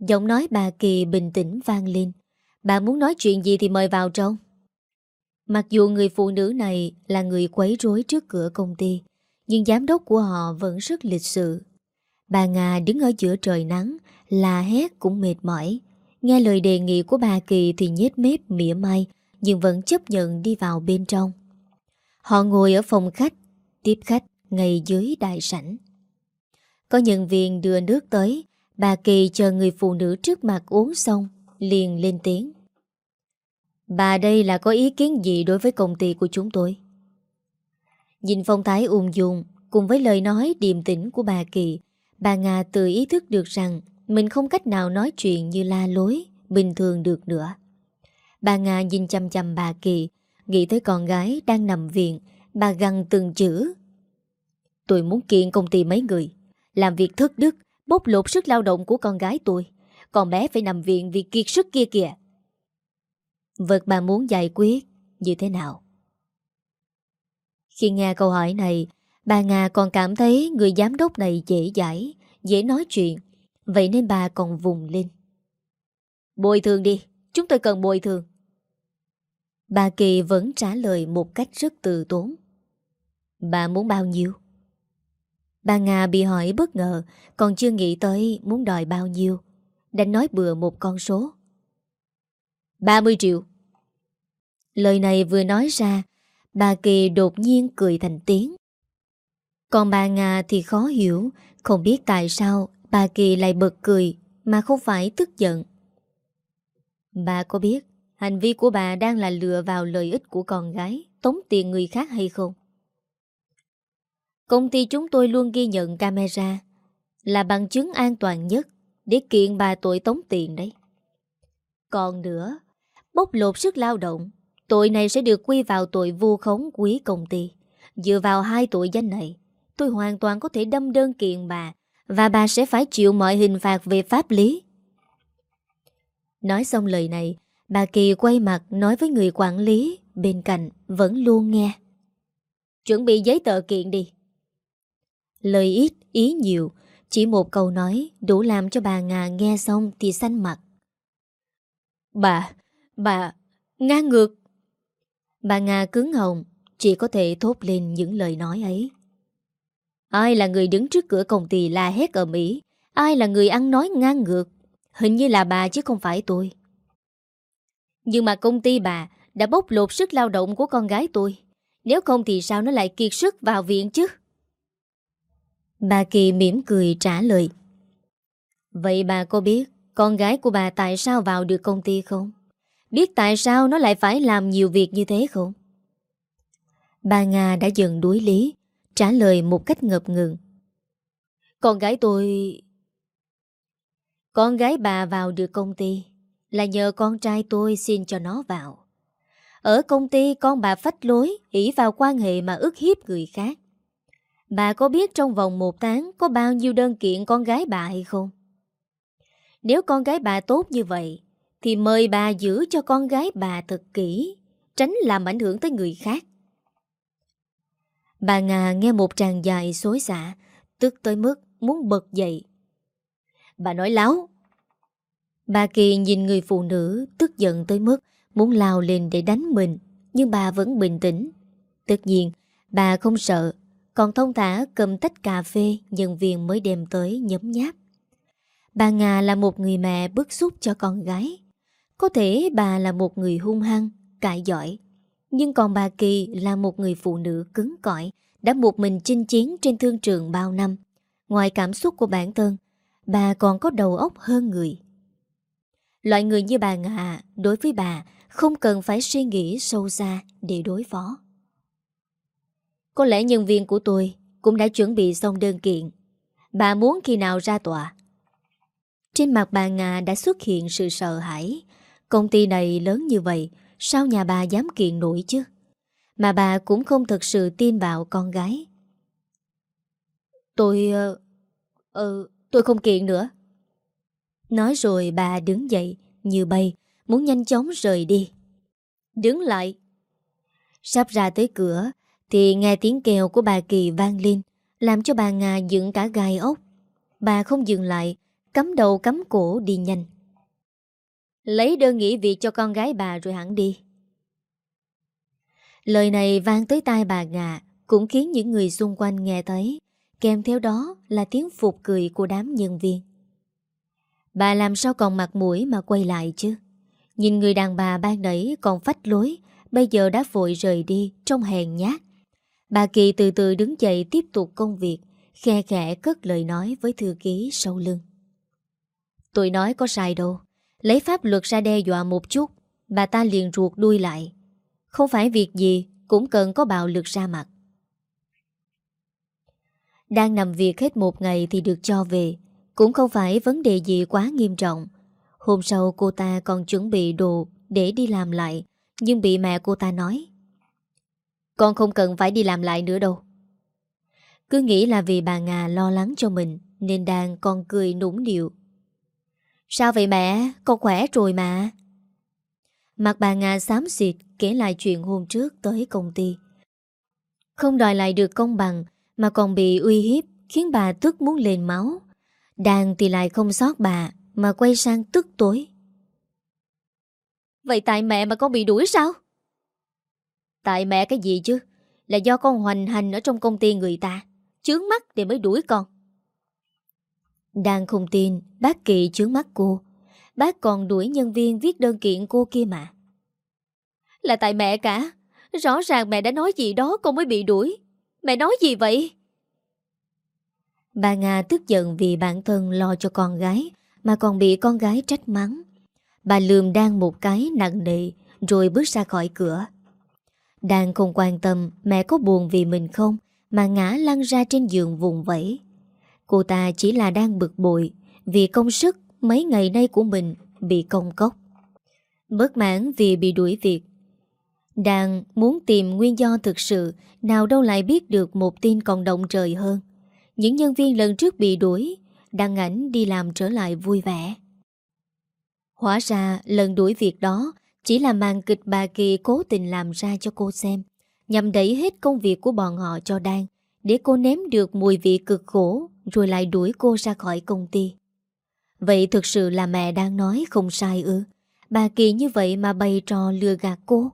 Giọng nói bà Kỳ bình tĩnh vang lên. Bà muốn nói chuyện gì thì mời vào trong. Mặc dù người phụ nữ này là người quấy rối trước cửa công ty, Nhưng giám đốc của họ vẫn rất lịch sự. Bà Nga đứng ở giữa trời nắng Là hét cũng mệt mỏi. Nghe lời đề nghị của bà Kỳ thì nhét mép mỉa mai, Nhưng vẫn chấp nhận đi vào bên trong. Họ ngồi ở phòng khách, Tiếp khách ngay dưới đại sảnh. Có nhân viên đưa nước tới Bà Kỳ chờ người phụ nữ trước mặt uống xong, Liền lên tiếng. Bà đây là có ý kiến gì đối với công ty của chúng tôi? Nhìn phong thái ung dung, Cùng với lời nói điềm tĩnh của bà Kỳ, Bà Nga tự ý thức được rằng Mình không cách nào nói chuyện như la lối, Bình thường được nữa. Bà Nga nhìn chăm chăm bà Kỳ, Nghĩ tới con gái đang nằm viện, Bà găng từng chữ. Tôi muốn kiện công ty mấy người, Làm việc thất đức Bốc lột sức lao động của con gái tôi. Con bé phải nằm viện vì kiệt sức kia kìa. Vật bà muốn giải quyết Như thế nào? Khi nghe câu hỏi này, Bà Nga còn cảm thấy người giám đốc này dễ dãi, Dễ nói chuyện. Vậy nên bà còn vùng lên. Bồi thường đi, Chúng tôi cần bồi thường. Bà Kỳ vẫn trả lời một cách rất từ tốn. Bà muốn bao nhiêu? Bà Nga bị hỏi bất ngờ, Còn chưa nghĩ tới muốn đòi bao nhiêu. Đành nói bừa một con số. 30 triệu. Lời này vừa nói ra, Bà Kỳ đột nhiên cười thành tiếng. Còn bà Nga thì khó hiểu, Không biết tại sao Bà Kỳ lại bật cười Mà không phải tức giận. Bà có biết Hành vi của bà đang là lừa vào lợi ích của con gái, Tống tiền người khác hay không? Công ty chúng tôi luôn ghi nhận camera, Là bằng chứng an toàn nhất Để kiện bà tội tống tiền đấy. Còn nữa Bốc lột sức lao động, Tội này sẽ được quy vào tội vu khống quý công ty. Dựa vào hai tội danh này, Tôi hoàn toàn có thể đâm đơn kiện bà Và bà sẽ phải chịu mọi hình phạt về pháp lý. Nói xong lời này, Bà Kỳ quay mặt nói với người quản lý Bên cạnh vẫn luôn nghe. Chuẩn bị giấy tờ kiện đi. Lời ít, ý nhiều. Chỉ một câu nói đủ làm cho bà nga nghe xong thì xanh mặt. Bà, bà, ngang ngược. Bà Nga cứng hồng Chỉ có thể thốt lên những lời nói ấy. Ai là người đứng trước cửa công ty la hét ở Mỹ? Ai là người ăn nói ngang ngược? Hình như là bà chứ không phải tôi. Nhưng mà công ty bà Đã bốc lột sức lao động của con gái tôi. Nếu không thì sao nó lại kiệt sức vào viện chứ? Bà Kỳ mỉm cười trả lời Vậy bà có biết Con gái của bà tại sao vào được công ty không? Biết tại sao nó lại phải làm nhiều việc như thế không? Bà Nga đã dần đuối lý, Trả lời một cách ngập ngừng Con gái tôi... Con gái bà vào được công ty Là nhờ con trai tôi xin cho nó vào Ở công ty con bà phách lối, ỷ vào quan hệ mà ức hiếp người khác Bà có biết trong vòng một tháng Có bao nhiêu đơn kiện con gái bà hay không? Nếu con gái bà tốt như vậy Thì mời bà giữ cho con gái bà thật kỹ Tránh làm ảnh hưởng tới người khác Bà Nga nghe một tràng dài xối xả, tức tới mức muốn bật dậy. Bà nói láo. Bà Kỳ nhìn người phụ nữ tức giận tới mức muốn lao lên để đánh mình, nhưng bà vẫn bình tĩnh. Tất nhiên, bà không sợ, còn thông thả cầm tách cà phê nhân viên mới đem tới nhấm nháp. Bà Nga là một người mẹ bức xúc cho con gái. Có thể bà là một người hung hăng, cãi giỏi. Nhưng còn bà Kỳ là một người phụ nữ cứng cỏi, đã một mình chinh chiến trên thương trường bao năm. Ngoài cảm xúc của bản thân, bà còn có đầu óc hơn người. Loại người như bà Nga, đối với bà, không cần phải suy nghĩ sâu xa để đối phó. Có lẽ nhân viên của tôi cũng đã chuẩn bị xong đơn kiện. Bà muốn khi nào ra tòa? Trên mặt bà Nga đã xuất hiện sự sợ hãi. Công ty này lớn như vậy, sao nhà bà dám kiện nổi chứ? Mà bà cũng không thực sự tin vào con gái. Tôi... Ờ, uh, tôi không kiện nữa. Nói rồi bà đứng dậy, như bay, muốn nhanh chóng rời đi. Đứng lại. Sắp ra tới cửa, thì nghe tiếng kèo của bà Kỳ vang lên, làm cho bà Nga dựng cả gai ốc. Bà không dừng lại, cắm đầu cắm cổ đi nhanh. Lấy đơn nghỉ việc cho con gái bà rồi hẳn đi. Lời này vang tới tai bà Nga cũng khiến những người xung quanh nghe thấy, kèm theo đó là tiếng phục cười của đám nhân viên. Bà làm sao còn mặt mũi mà quay lại chứ? Nhìn người đàn bà ban nãy còn phách lối, bây giờ đã vội rời đi trong hèn nhát. Bà Kỳ từ từ đứng dậy tiếp tục công việc, khe khẽ cất lời nói với thư ký sau lưng. Tôi nói có sai đâu, lấy pháp luật ra đe dọa một chút, bà ta liền ruột đuôi lại. Không phải việc gì cũng cần có bạo lực ra mặt. Đang nằm việc hết một ngày thì được cho về, cũng không phải vấn đề gì quá nghiêm trọng. Hôm sau cô ta còn chuẩn bị đồ để đi làm lại, nhưng bị mẹ cô ta nói. Con không cần phải đi làm lại nữa đâu. Cứ nghĩ là vì bà Nga lo lắng cho mình, nên đang con cười nũng điệu. Sao vậy mẹ? Con khỏe rồi mà. Mặt bà Nga xám xịt, kể lại chuyện hôm trước tới công ty. Không đòi lại được công bằng, mà còn bị uy hiếp, khiến bà tức muốn lên máu. đàn thì lại không sót bà, mà quay sang tức tối. Vậy tại mẹ mà con bị đuổi sao? Tại mẹ cái gì chứ? Là do con hoành hành ở trong công ty người ta. Chướng mắt để mới đuổi con. Đang không tin, bác Kỳ chướng mắt cô. Bác còn đuổi nhân viên viết đơn kiện cô kia mà. Là tại mẹ cả. Rõ ràng mẹ đã nói gì đó con mới bị đuổi. Mẹ nói gì vậy? Bà Nga tức giận vì bản thân lo cho con gái, mà còn bị con gái trách mắng. Bà lườm đang một cái nặng nề, rồi bước ra khỏi cửa. Đang không quan tâm mẹ có buồn vì mình không, mà ngã lăn ra trên giường vùng vẫy. Cô ta chỉ là đang bực bội vì công sức mấy ngày nay của mình bị công cốc. Bất mãn vì bị đuổi việc. Đang muốn tìm nguyên do thực sự, nào đâu lại biết được một tin còn động trời hơn. Những nhân viên lần trước bị đuổi, đăng ảnh đi làm trở lại vui vẻ. Hóa ra lần đuổi việc đó chỉ là màn kịch bà Kỳ cố tình làm ra cho cô xem, nhằm đẩy hết công việc của bọn họ cho Đan, để cô nếm được mùi vị cực khổ rồi lại đuổi cô ra khỏi công ty. Vậy thực sự là mẹ đang nói không sai ư? Bà Kỳ như vậy mà bày trò lừa gạt cô.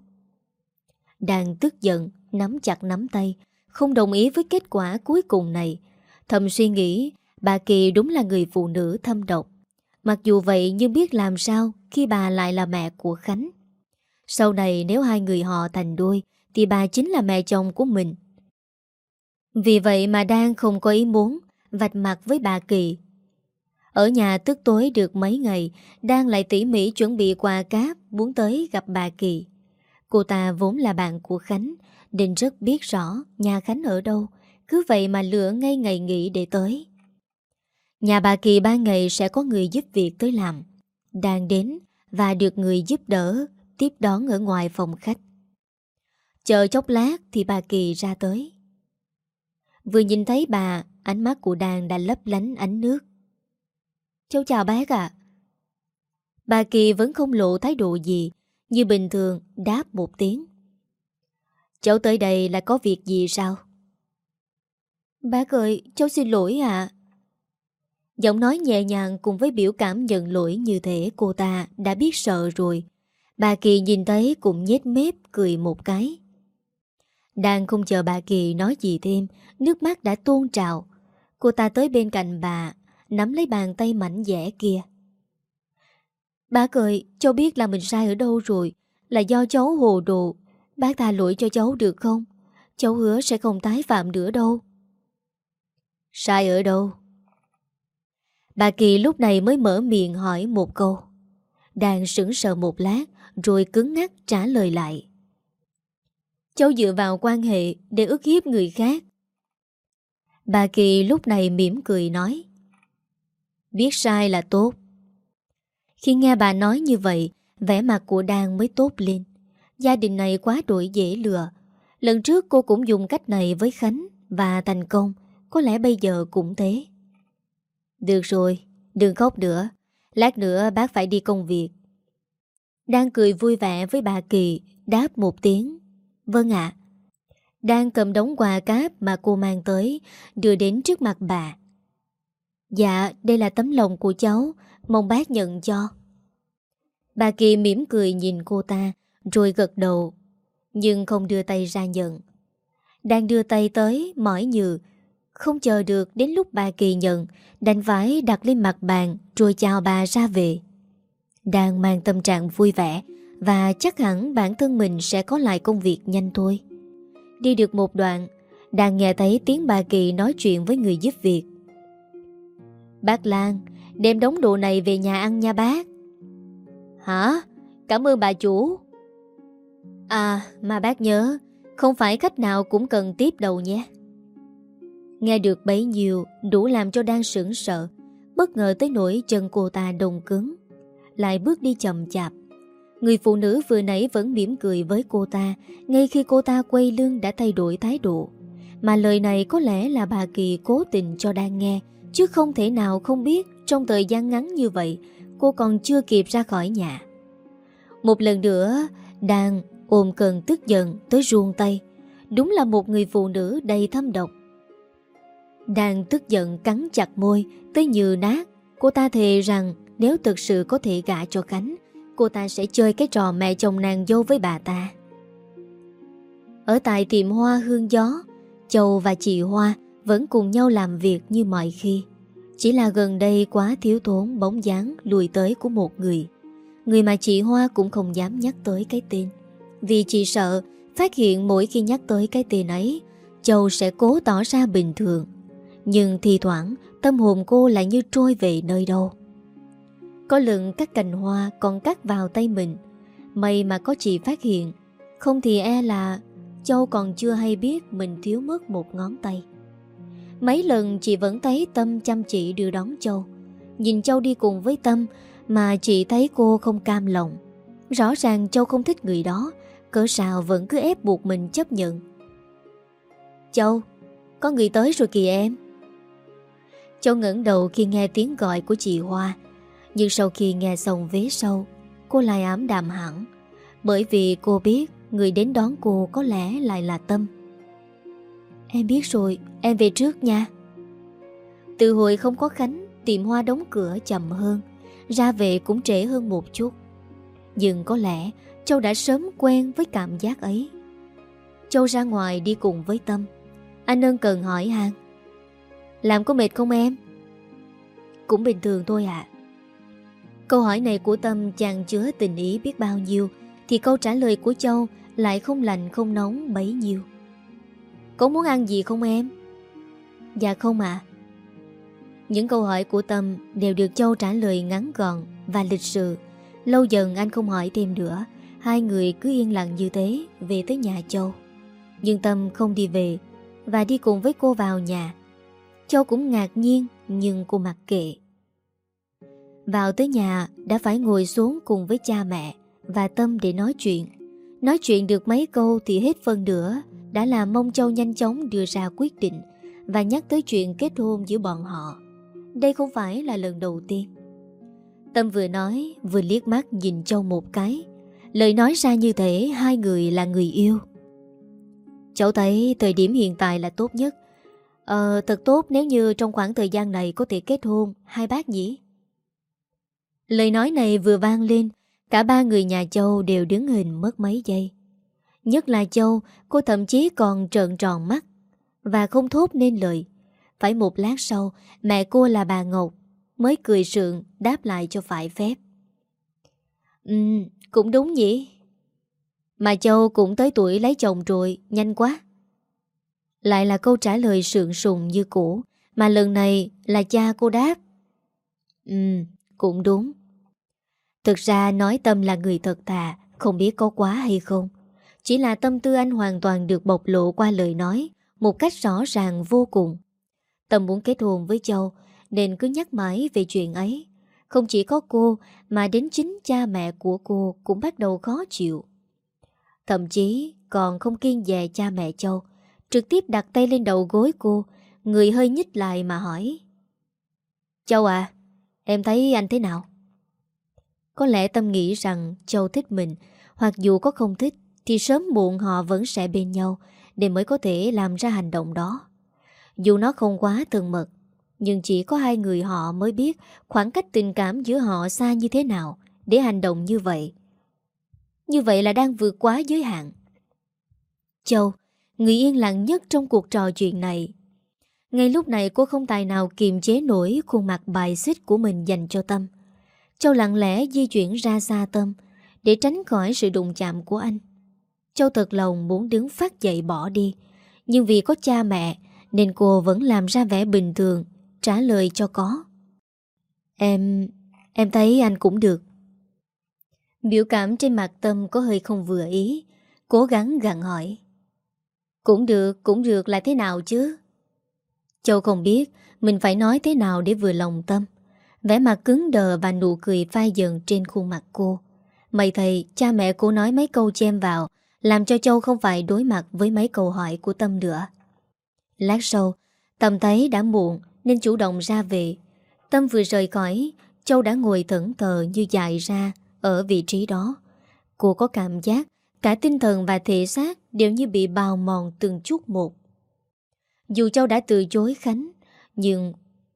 Đang tức giận, nắm chặt nắm tay, không đồng ý với kết quả cuối cùng này. Thầm suy nghĩ, bà Kỳ đúng là người phụ nữ thâm độc. Mặc dù vậy nhưng biết làm sao khi bà lại là mẹ của Khánh. Sau này nếu hai người họ thành đôi, Thì bà chính là mẹ chồng của mình. Vì vậy mà đang không có ý muốn, Vạch mặt với bà Kỳ. Ở nhà tức tối được mấy ngày, Đang lại tỉ mỉ chuẩn bị quà cáp Muốn tới gặp bà Kỳ. Cô ta vốn là bạn của Khánh Định rất biết rõ nhà Khánh ở đâu, Cứ vậy mà lựa ngay ngày nghỉ để tới. Nhà bà Kỳ ba ngày sẽ có người giúp việc tới làm. Đang đến và được người giúp đỡ tiếp đón ở ngoài phòng khách. Chờ chốc lát thì bà Kỳ ra tới. Vừa nhìn thấy bà, ánh mắt của Đàn đã lấp lánh ánh nước. Cháu chào bác ạ. Bà Kỳ vẫn không lộ thái độ gì, như bình thường đáp một tiếng. Cháu tới đây là có việc gì sao? Bác ơi, cháu xin lỗi ạ. Giọng nói nhẹ nhàng cùng với biểu cảm nhận lỗi như thế cô ta đã biết sợ rồi. Bà Kỳ nhìn thấy cũng nhét mép cười một cái. Đang không chờ bà Kỳ nói gì thêm, nước mắt đã tuôn trào. Cô ta tới bên cạnh bà, nắm lấy bàn tay mảnh dẻ kia. Bác ơi, cháu biết là mình sai ở đâu rồi, là do cháu hồ đồ. Bác tha lỗi cho cháu được không? Cháu hứa sẽ không tái phạm nữa đâu. Sai ở đâu? Bà Kỳ lúc này mới mở miệng hỏi một câu. Đang sững sờ một lát rồi cứng ngắc trả lời lại. Cháu dựa vào quan hệ để ức hiếp người khác. Bà Kỳ lúc này mỉm cười nói. Biết sai là tốt. Khi nghe bà nói như vậy, vẻ mặt của Đan mới tốt lên. Gia đình này quá đổi dễ lừa. Lần trước cô cũng dùng cách này với Khánh và thành công, có lẽ bây giờ cũng thế. Được rồi, đừng khóc nữa. Lát nữa bác phải đi công việc. Đang cười vui vẻ với bà Kỳ, đáp một tiếng. Vâng ạ. Đang cầm đống quà cáp mà cô mang tới, đưa đến trước mặt bà. Dạ, đây là tấm lòng của cháu, mong bác nhận cho. Bà Kỳ mỉm cười nhìn cô ta, rồi gật đầu, nhưng không đưa tay ra nhận. Đang đưa tay tới, mỏi nhừ, không chờ được đến lúc bà Kỳ nhận, đành phải đặt lên mặt bàn rồi chào bà ra về. Đang mang tâm trạng vui vẻ và chắc hẳn bản thân mình sẽ có lại công việc nhanh thôi. Đi được một đoạn, đang nghe thấy tiếng bà Kỳ nói chuyện với người giúp việc. Bác Lan, đem đống đồ này về nhà ăn nha bác. Hả? Cảm ơn bà chủ. À, mà bác nhớ, không phải khách nào cũng cần tiếp đầu nhé. Nghe được bấy nhiêu đủ làm cho đang sững sợ Bất ngờ tới nỗi chân cô ta đồng cứng lại bước đi chậm chạp. Người phụ nữ vừa nãy vẫn mỉm cười với cô ta, Ngay khi cô ta quay lưng đã thay đổi thái độ. Mà lời này có lẽ là bà Kỳ cố tình cho đang nghe, Chứ không thể nào không biết Trong thời gian ngắn như vậy, Cô còn chưa kịp ra khỏi nhà. Một lần nữa Đang ôm cần tức giận tới ruông tay. Đúng là một người phụ nữ đầy thâm độc. Đang tức giận cắn chặt môi, Tới như nát. Cô ta thề rằng nếu thực sự có thể gả cho Khánh, Cô ta sẽ chơi cái trò mẹ chồng nàng dâu với bà ta. Ở tại tiệm hoa hương gió, Châu và chị Hoa vẫn cùng nhau làm việc như mọi khi. Chỉ là gần đây quá thiếu thốn bóng dáng lùi tới của một người. Người mà chị Hoa cũng không dám nhắc tới cái tên. Vì chị sợ phát hiện mỗi khi nhắc tới cái tên ấy, Châu sẽ cố tỏ ra bình thường. Nhưng thi thoảng, Tâm hồn cô lại như trôi về nơi đâu. Có lần các cành hoa còn cắt vào tay mình. May mà có chị phát hiện. Không thì e là Châu còn chưa hay biết mình thiếu mất một ngón tay. Mấy lần chị vẫn thấy Tâm chăm chỉ đưa đón Châu. Nhìn Châu đi cùng với Tâm Mà chị thấy cô không cam lòng. Rõ ràng Châu không thích người đó Cỡ sao vẫn cứ ép buộc mình chấp nhận. Châu, Có người tới rồi kìa em. Châu ngẩng đầu khi nghe tiếng gọi của chị Hoa. Nhưng sau khi nghe xong vế sâu Cô lại ám đạm hẳn, Bởi vì cô biết Người đến đón cô có lẽ lại là Tâm. Em biết rồi, Em về trước nha. Từ hồi không có Khánh, Tiệm hoa đóng cửa chậm hơn, Ra về cũng trễ hơn một chút. Nhưng có lẽ Châu đã sớm quen với cảm giác ấy. Châu ra ngoài đi cùng với Tâm. Anh ơn cần hỏi hàng. Làm có mệt không em? Cũng bình thường thôi ạ. Câu hỏi này của Tâm chàng chứa tình ý biết bao nhiêu, Thì câu trả lời của Châu lại không lạnh không nóng bấy nhiêu. Có muốn ăn gì không em? Dạ không ạ. Những câu hỏi của Tâm đều được Châu trả lời ngắn gọn và lịch sự. Lâu dần anh không hỏi thêm nữa, Hai người cứ yên lặng như thế, về tới nhà Châu. Nhưng Tâm không đi về Và đi cùng với cô vào nhà. Châu cũng ngạc nhiên nhưng cô mặc kệ. Vào tới nhà đã phải ngồi xuống cùng với cha mẹ và Tâm để nói chuyện. Nói chuyện được mấy câu thì hết phân nữa đã làm mong Châu nhanh chóng đưa ra quyết định và nhắc tới chuyện kết hôn giữa bọn họ. Đây không phải là lần đầu tiên. Tâm vừa nói vừa liếc mắt nhìn Châu một cái. Lời nói ra như thế hai người là người yêu. Cháu thấy thời điểm hiện tại là tốt nhất Ờ, thật tốt nếu như trong khoảng thời gian này có thể kết hôn, hai bác nhỉ? Lời nói này vừa vang lên, cả ba người nhà Châu đều đứng hình mất mấy giây. Nhất là Châu, cô thậm chí còn trợn tròn mắt và không thốt nên lời. Phải một lát sau, mẹ cô là bà Ngọc mới cười sượng đáp lại cho phải phép. Ừ, cũng đúng nhỉ. Mà Châu cũng tới tuổi lấy chồng rồi, nhanh quá. Lại là câu trả lời sượng sùng như cũ, mà lần này là cha cô đáp. Ừ, cũng đúng. Thực ra nói Tâm là người thật thà, không biết có quá hay không. Chỉ là tâm tư anh hoàn toàn được bộc lộ qua lời nói, một cách rõ ràng vô cùng. Tâm muốn kết hôn với Châu, nên cứ nhắc mãi về chuyện ấy. Không chỉ có cô, mà đến chính cha mẹ của cô cũng bắt đầu khó chịu. Thậm chí còn không kiên dè cha mẹ Châu, trực tiếp đặt tay lên đầu gối cô, người hơi nhích lại mà hỏi. Châu à, em thấy anh thế nào? Có lẽ Tâm nghĩ rằng Châu thích mình, hoặc dù có không thích, thì sớm muộn họ vẫn sẽ bên nhau để mới có thể làm ra hành động đó. Dù nó không quá thân mật, nhưng chỉ có hai người họ mới biết khoảng cách tình cảm giữa họ xa như thế nào để hành động như vậy. Như vậy là đang vượt quá giới hạn. Châu, người yên lặng nhất trong cuộc trò chuyện này. Ngay lúc này cô không tài nào kiềm chế nổi khuôn mặt bài xích của mình dành cho Tâm. Châu lặng lẽ di chuyển ra xa Tâm để tránh khỏi sự đụng chạm của anh. Châu thật lòng muốn đứng phát dậy bỏ đi, nhưng vì có cha mẹ nên cô vẫn làm ra vẻ bình thường, trả lời cho có. Em... em thấy anh cũng được. Biểu cảm trên mặt Tâm có hơi không vừa ý, cố gắng gặn hỏi. Cũng được, cũng được là thế nào chứ? Châu không biết mình phải nói thế nào để vừa lòng Tâm. Vẻ mặt cứng đờ và nụ cười phai dần trên khuôn mặt cô. Mày thầy, cha mẹ cô nói mấy câu chen vào, làm cho Châu không phải đối mặt với mấy câu hỏi của Tâm nữa. Lát sau, Tâm thấy đã muộn nên chủ động ra về. Tâm vừa rời khỏi, Châu đã ngồi thẫn thờ như dài ra ở vị trí đó. Cô có cảm giác cả tinh thần và thể xác đều như bị bào mòn từng chút một. Dù Châu đã từ chối Khánh, nhưng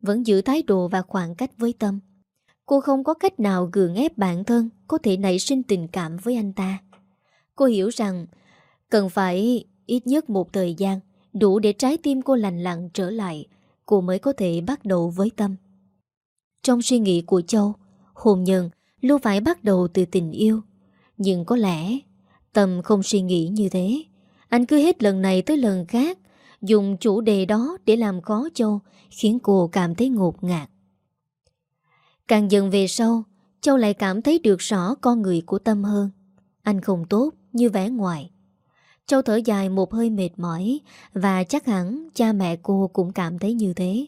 vẫn giữ thái độ và khoảng cách với Tâm. Cô không có cách nào gượng ép bản thân có thể nảy sinh tình cảm với anh ta. Cô hiểu rằng cần phải ít nhất một thời gian đủ để trái tim cô lành lặng trở lại, cô mới có thể bắt đầu với Tâm. Trong suy nghĩ của Châu, hôn nhân luôn phải bắt đầu từ tình yêu. Nhưng có lẽ Tâm không suy nghĩ như thế. Anh cứ hết lần này tới lần khác dùng chủ đề đó để làm khó Châu khiến cô cảm thấy ngột ngạt. Càng dần về sau, Châu lại cảm thấy được rõ con người của Tâm hơn. Anh không tốt như vẻ ngoài. Châu thở dài một hơi mệt mỏi và chắc hẳn cha mẹ cô cũng cảm thấy như thế.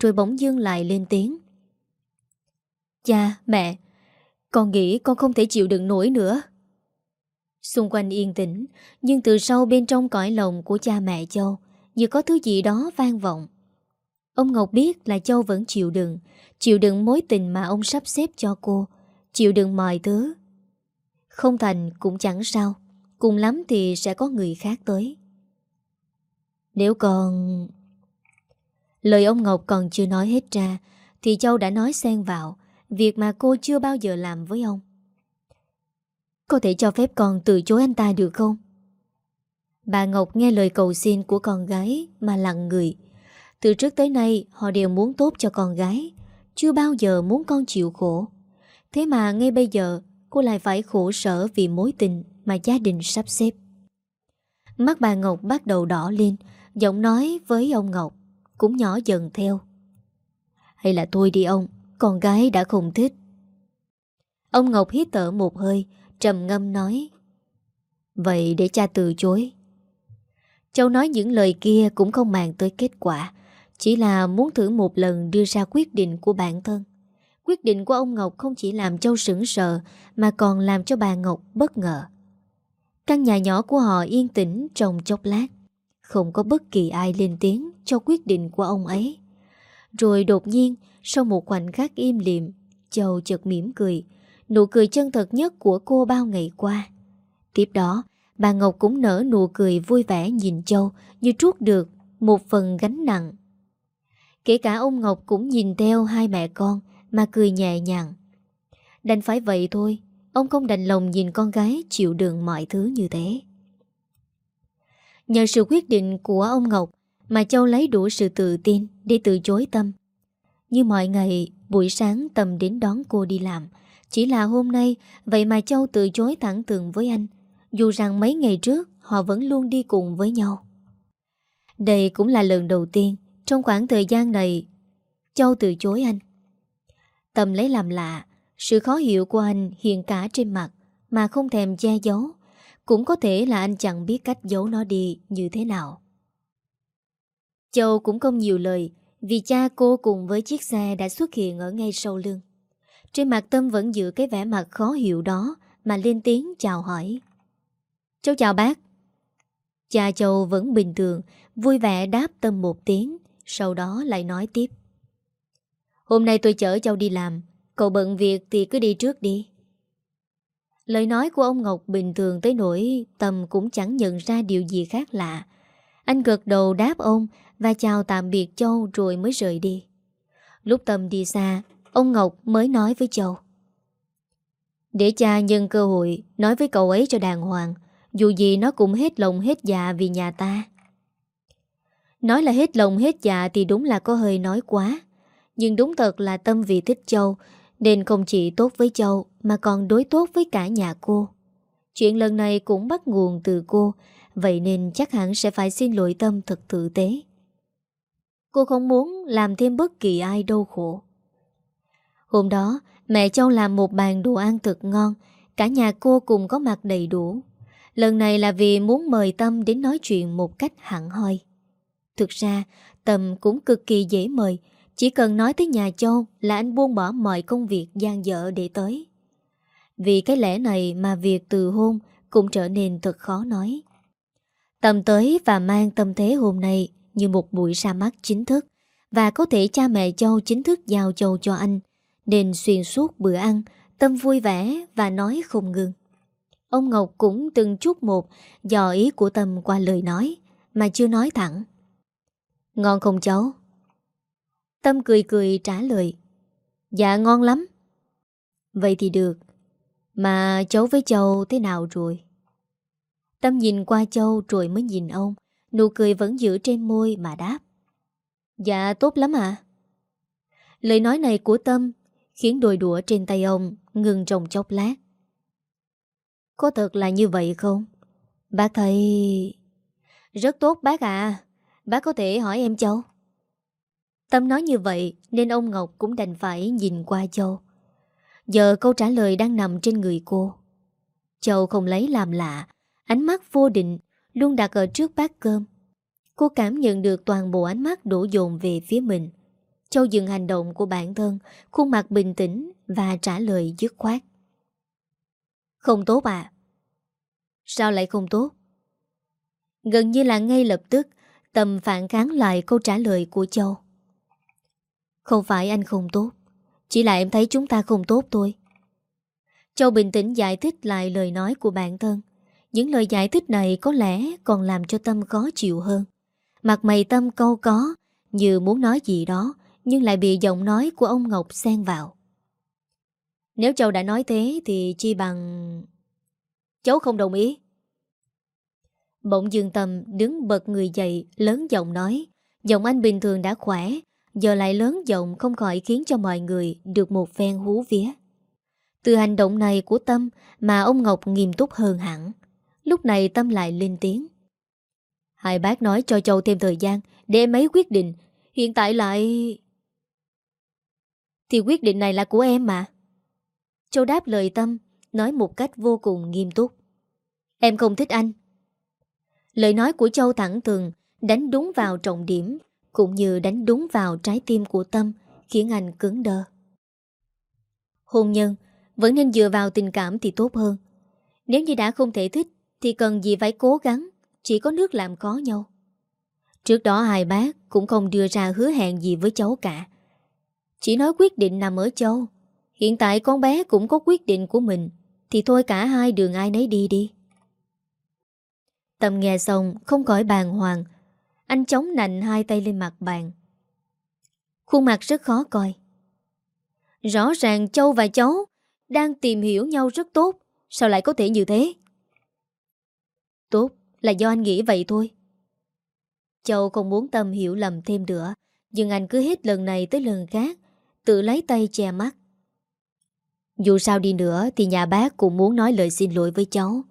Rồi bỗng dưng lại lên tiếng. Cha, mẹ, con nghĩ con không thể chịu đựng nổi nữa. Xung quanh yên tĩnh, nhưng từ sâu bên trong cõi lòng của cha mẹ Châu như có thứ gì đó vang vọng. Ông Ngọc biết là Châu vẫn chịu đựng, chịu đựng mối tình mà ông sắp xếp cho cô, chịu đựng mọi thứ. Không thành cũng chẳng sao, cùng lắm thì sẽ có người khác tới. Nếu còn... Lời ông Ngọc còn chưa nói hết ra, thì Châu đã nói xen vào, việc mà cô chưa bao giờ làm với ông. Có thể cho phép con từ chối anh ta được không? Bà Ngọc nghe lời cầu xin của con gái mà lặng người. Từ trước tới nay họ đều muốn tốt cho con gái, chưa bao giờ muốn con chịu khổ. Thế mà ngay bây giờ cô lại phải khổ sở vì mối tình mà gia đình sắp xếp. Mắt bà Ngọc bắt đầu đỏ lên, giọng nói với ông Ngọc cũng nhỏ dần theo. Hay là tôi đi ông, con gái đã không thích. Ông Ngọc hít thở một hơi, trầm ngâm nói. Vậy để cha từ chối. Châu nói những lời kia cũng không mang tới kết quả, chỉ là muốn thử một lần đưa ra quyết định của bản thân. Quyết định của ông Ngọc không chỉ làm Châu sững sờ mà còn làm cho bà Ngọc bất ngờ. Căn nhà nhỏ của họ yên tĩnh trong chốc lát, không có bất kỳ ai lên tiếng cho quyết định của ông ấy. Rồi đột nhiên, sau một khoảnh khắc im liệm, Châu chợt mỉm cười, nụ cười chân thật nhất của cô bao ngày qua. Tiếp đó, bà Ngọc cũng nở nụ cười vui vẻ nhìn Châu như trút được một phần gánh nặng. Kể cả ông Ngọc cũng nhìn theo hai mẹ con mà cười nhẹ nhàng. Đành phải vậy thôi, ông không đành lòng nhìn con gái chịu đựng mọi thứ như thế. Nhờ sự quyết định của ông Ngọc mà Châu lấy đủ sự tự tin để từ chối Tâm. Như mọi ngày, buổi sáng Tâm đến đón cô đi làm. Chỉ là hôm nay, vậy mà Châu từ chối thẳng tường với anh. Dù rằng mấy ngày trước, họ vẫn luôn đi cùng với nhau. Đây cũng là lần đầu tiên trong khoảng thời gian này Châu từ chối anh. Tâm lấy làm lạ, sự khó hiểu của anh hiện cả trên mặt mà không thèm che giấu. Cũng có thể là anh chẳng biết cách giấu nó đi như thế nào. Châu cũng không nhiều lời vì cha cô cùng với chiếc xe đã xuất hiện ở ngay sau lưng. Trên mặt Tâm vẫn giữ cái vẻ mặt khó hiểu đó mà lên tiếng chào hỏi. Cháu chào bác. Cha Châu vẫn bình thường, vui vẻ đáp Tâm một tiếng, sau đó lại nói tiếp. Hôm nay tôi chở cháu đi làm, cậu bận việc thì cứ đi trước đi. Lời nói của ông Ngọc bình thường tới nỗi Tâm cũng chẳng nhận ra điều gì khác lạ. Anh gật đầu đáp ông và chào tạm biệt Châu rồi mới rời đi. Lúc Tâm đi xa, ông Ngọc mới nói với Châu. Để cha nhân cơ hội nói với cậu ấy cho đàng hoàng, dù gì nó cũng hết lòng hết dạ vì nhà ta. Nói là hết lòng hết dạ thì đúng là có hơi nói quá. Nhưng đúng thật là Tâm vì thích Châu, nên không chỉ tốt với Châu Mà còn đối tốt với cả nhà cô Chuyện lần này cũng bắt nguồn từ cô, Vậy nên chắc hẳn sẽ phải xin lỗi Tâm thật tử tế Cô không muốn làm thêm bất kỳ ai đau khổ Hôm đó, Mẹ Châu làm một bàn đồ ăn thật ngon, Cả nhà cô cùng có mặt đầy đủ Lần này là vì muốn mời Tâm đến nói chuyện một cách hẳn hoi Thực ra, Tâm cũng cực kỳ dễ mời chỉ cần nói tới nhà Châu là anh buông bỏ mọi công việc gian dở để tới. Vì cái lẽ này mà việc từ hôn cũng trở nên thật khó nói. tâm tới và mang tâm thế hôm nay như một buổi ra mắt chính thức và có thể cha mẹ Châu chính thức giao Châu cho anh nên xuyên suốt bữa ăn, Tâm vui vẻ và nói không ngừng. Ông Ngọc cũng từng chút một dò ý của Tâm qua lời nói, mà chưa nói thẳng. Ngon không cháu? Tâm cười cười trả lời Dạ ngon lắm Vậy thì được, Mà cháu với Châu thế nào rồi? Tâm nhìn qua Châu rồi mới nhìn ông, Nụ cười vẫn giữ trên môi mà đáp Dạ tốt lắm à Lời nói này của Tâm Khiến đồi đũa trên tay ông Ngừng trong chốc lát có thật là như vậy không? Bác thấy... Rất tốt bác à Bác có thể hỏi em Châu Tâm nói như vậy nên ông Ngọc cũng đành phải nhìn qua Châu. Giờ câu trả lời đang nằm trên người cô. Châu không lấy làm lạ, ánh mắt vô định luôn đặt ở trước bát cơm. Cô cảm nhận được toàn bộ ánh mắt đổ dồn về phía mình. Châu dừng hành động của bản thân, khuôn mặt bình tĩnh và trả lời dứt khoát. Không tốt à? Sao lại không tốt? Gần như là ngay lập tức, Tâm phản kháng lại câu trả lời của Châu. Không phải anh không tốt Chỉ là em thấy chúng ta không tốt thôi Châu bình tĩnh giải thích lại lời nói của bản thân Những lời giải thích này có lẽ còn làm cho Tâm khó chịu hơn Mặt mày Tâm câu có Như muốn nói gì đó Nhưng lại bị giọng nói của ông Ngọc xen vào nếu Châu đã nói thế Thì chi bằng Cháu không đồng ý Bỗng dương Tâm đứng bật người dậy, Lớn giọng nói, Giọng anh bình thường đã khỏe, Giờ lại lớn giọng không khỏi khiến cho mọi người được một phen hú vía. Từ hành động này của Tâm mà ông Ngọc nghiêm túc hơn hẳn. Lúc này Tâm lại lên tiếng. Hai bác nói cho Châu thêm thời gian để em ấy quyết định. Hiện tại lại... Thì quyết định này là của em mà. Châu đáp lời Tâm, nói một cách vô cùng nghiêm túc. Em không thích anh. Lời nói của Châu thẳng tường đánh đúng vào trọng điểm cũng như đánh đúng vào trái tim của Tâm khiến anh cứng đơ. Hôn nhân vẫn nên dựa vào tình cảm thì tốt hơn. Nếu như đã không thể thích thì cần gì phải cố gắng, chỉ có nước làm có nhau. Trước đó hai bác cũng không đưa ra hứa hẹn gì với cháu cả. Chỉ nói quyết định nằm ở châu. Hiện tại con bé cũng có quyết định của mình, thì thôi cả hai đường ai nấy đi đi. Tâm nghe xong không khỏi bàn hoàng. Anh chống nạnh hai tay lên mặt bàn Khuôn mặt rất khó coi. Rõ ràng Châu và cháu Đang tìm hiểu nhau rất tốt Sao lại có thể như thế? Tốt là do anh nghĩ vậy thôi. Châu không muốn Tâm hiểu lầm thêm nữa Nhưng anh cứ hết lần này tới lần khác Tự lấy tay che mắt. Dù sao đi nữa Thì nhà bác cũng muốn nói lời xin lỗi với cháu.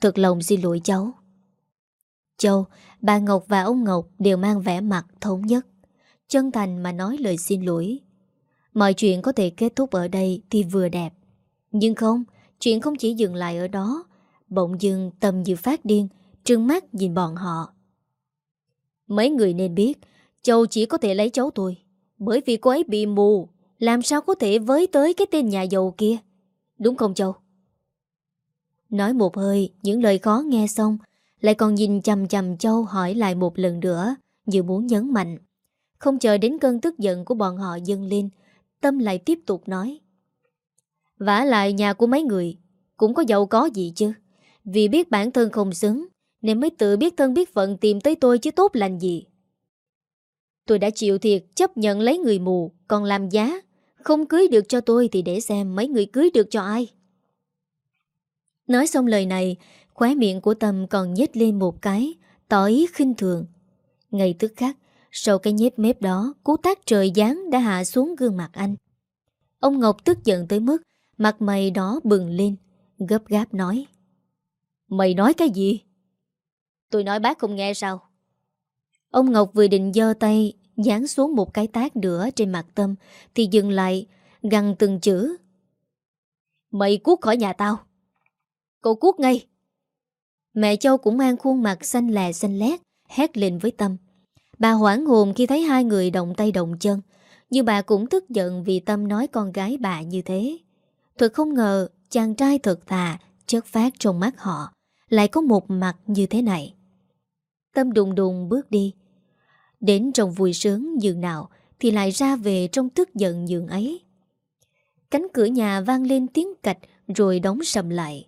Thật lòng xin lỗi cháu. Châu, bà Ngọc và ông Ngọc đều mang vẻ mặt thống nhất. Chân thành mà nói lời xin lỗi. Mọi chuyện có thể kết thúc ở đây thì vừa đẹp. Nhưng không, chuyện không chỉ dừng lại ở đó. Bỗng dưng tâm như phát điên trừng mắt nhìn bọn họ. Mấy người nên biết Châu chỉ có thể lấy cháu tôi Bởi vì cô ấy bị mù. Làm sao có thể với tới cái tên nhà giàu kia? Đúng không, Châu? Nói một hơi, Những lời khó nghe xong, Lại còn nhìn chầm chầm Châu hỏi lại một lần nữa, Như muốn nhấn mạnh. Không chờ đến cơn tức giận của bọn họ dâng lên, Tâm lại tiếp tục nói. Vả lại nhà của mấy người, Cũng có giàu có gì chứ? Vì biết bản thân không xứng, Nên mới tự biết thân biết phận tìm tới tôi chứ tốt lành gì? Tôi đã chịu thiệt chấp nhận lấy người mù, Còn làm giá. Không cưới được cho tôi thì để xem mấy người cưới được cho ai Nói xong lời này Khóe miệng của Tâm còn nhếch lên một cái Tỏ ý khinh thường Ngay tức khắc Sau cái nhếp mép đó Cú tác trời giáng đã hạ xuống gương mặt anh Ông Ngọc tức giận tới mức Mặt mày đó bừng lên Gấp gáp nói Mày nói cái gì? Tôi nói bác không nghe sao? Ông Ngọc vừa định dơ tay Dán xuống một cái tác nữa trên mặt Tâm, Thì dừng lại Găng từng chữ. Mày cút khỏi nhà tao. Cậu cút ngay. Mẹ Châu cũng mang khuôn mặt xanh lè, xanh lét, Hét lên với Tâm. Bà hoảng hồn khi thấy hai người động tay động chân, Nhưng bà cũng tức giận Vì Tâm nói con gái bà như thế. Thật không ngờ, Chàng trai thật thà, Chất phát trong mắt họ, Lại có một mặt như thế này. Tâm đùng đùng bước đi Đến trong vui sướng dường nào Thì lại ra về trong tức giận dường ấy. Cánh cửa nhà vang lên tiếng cạch Rồi đóng sầm lại.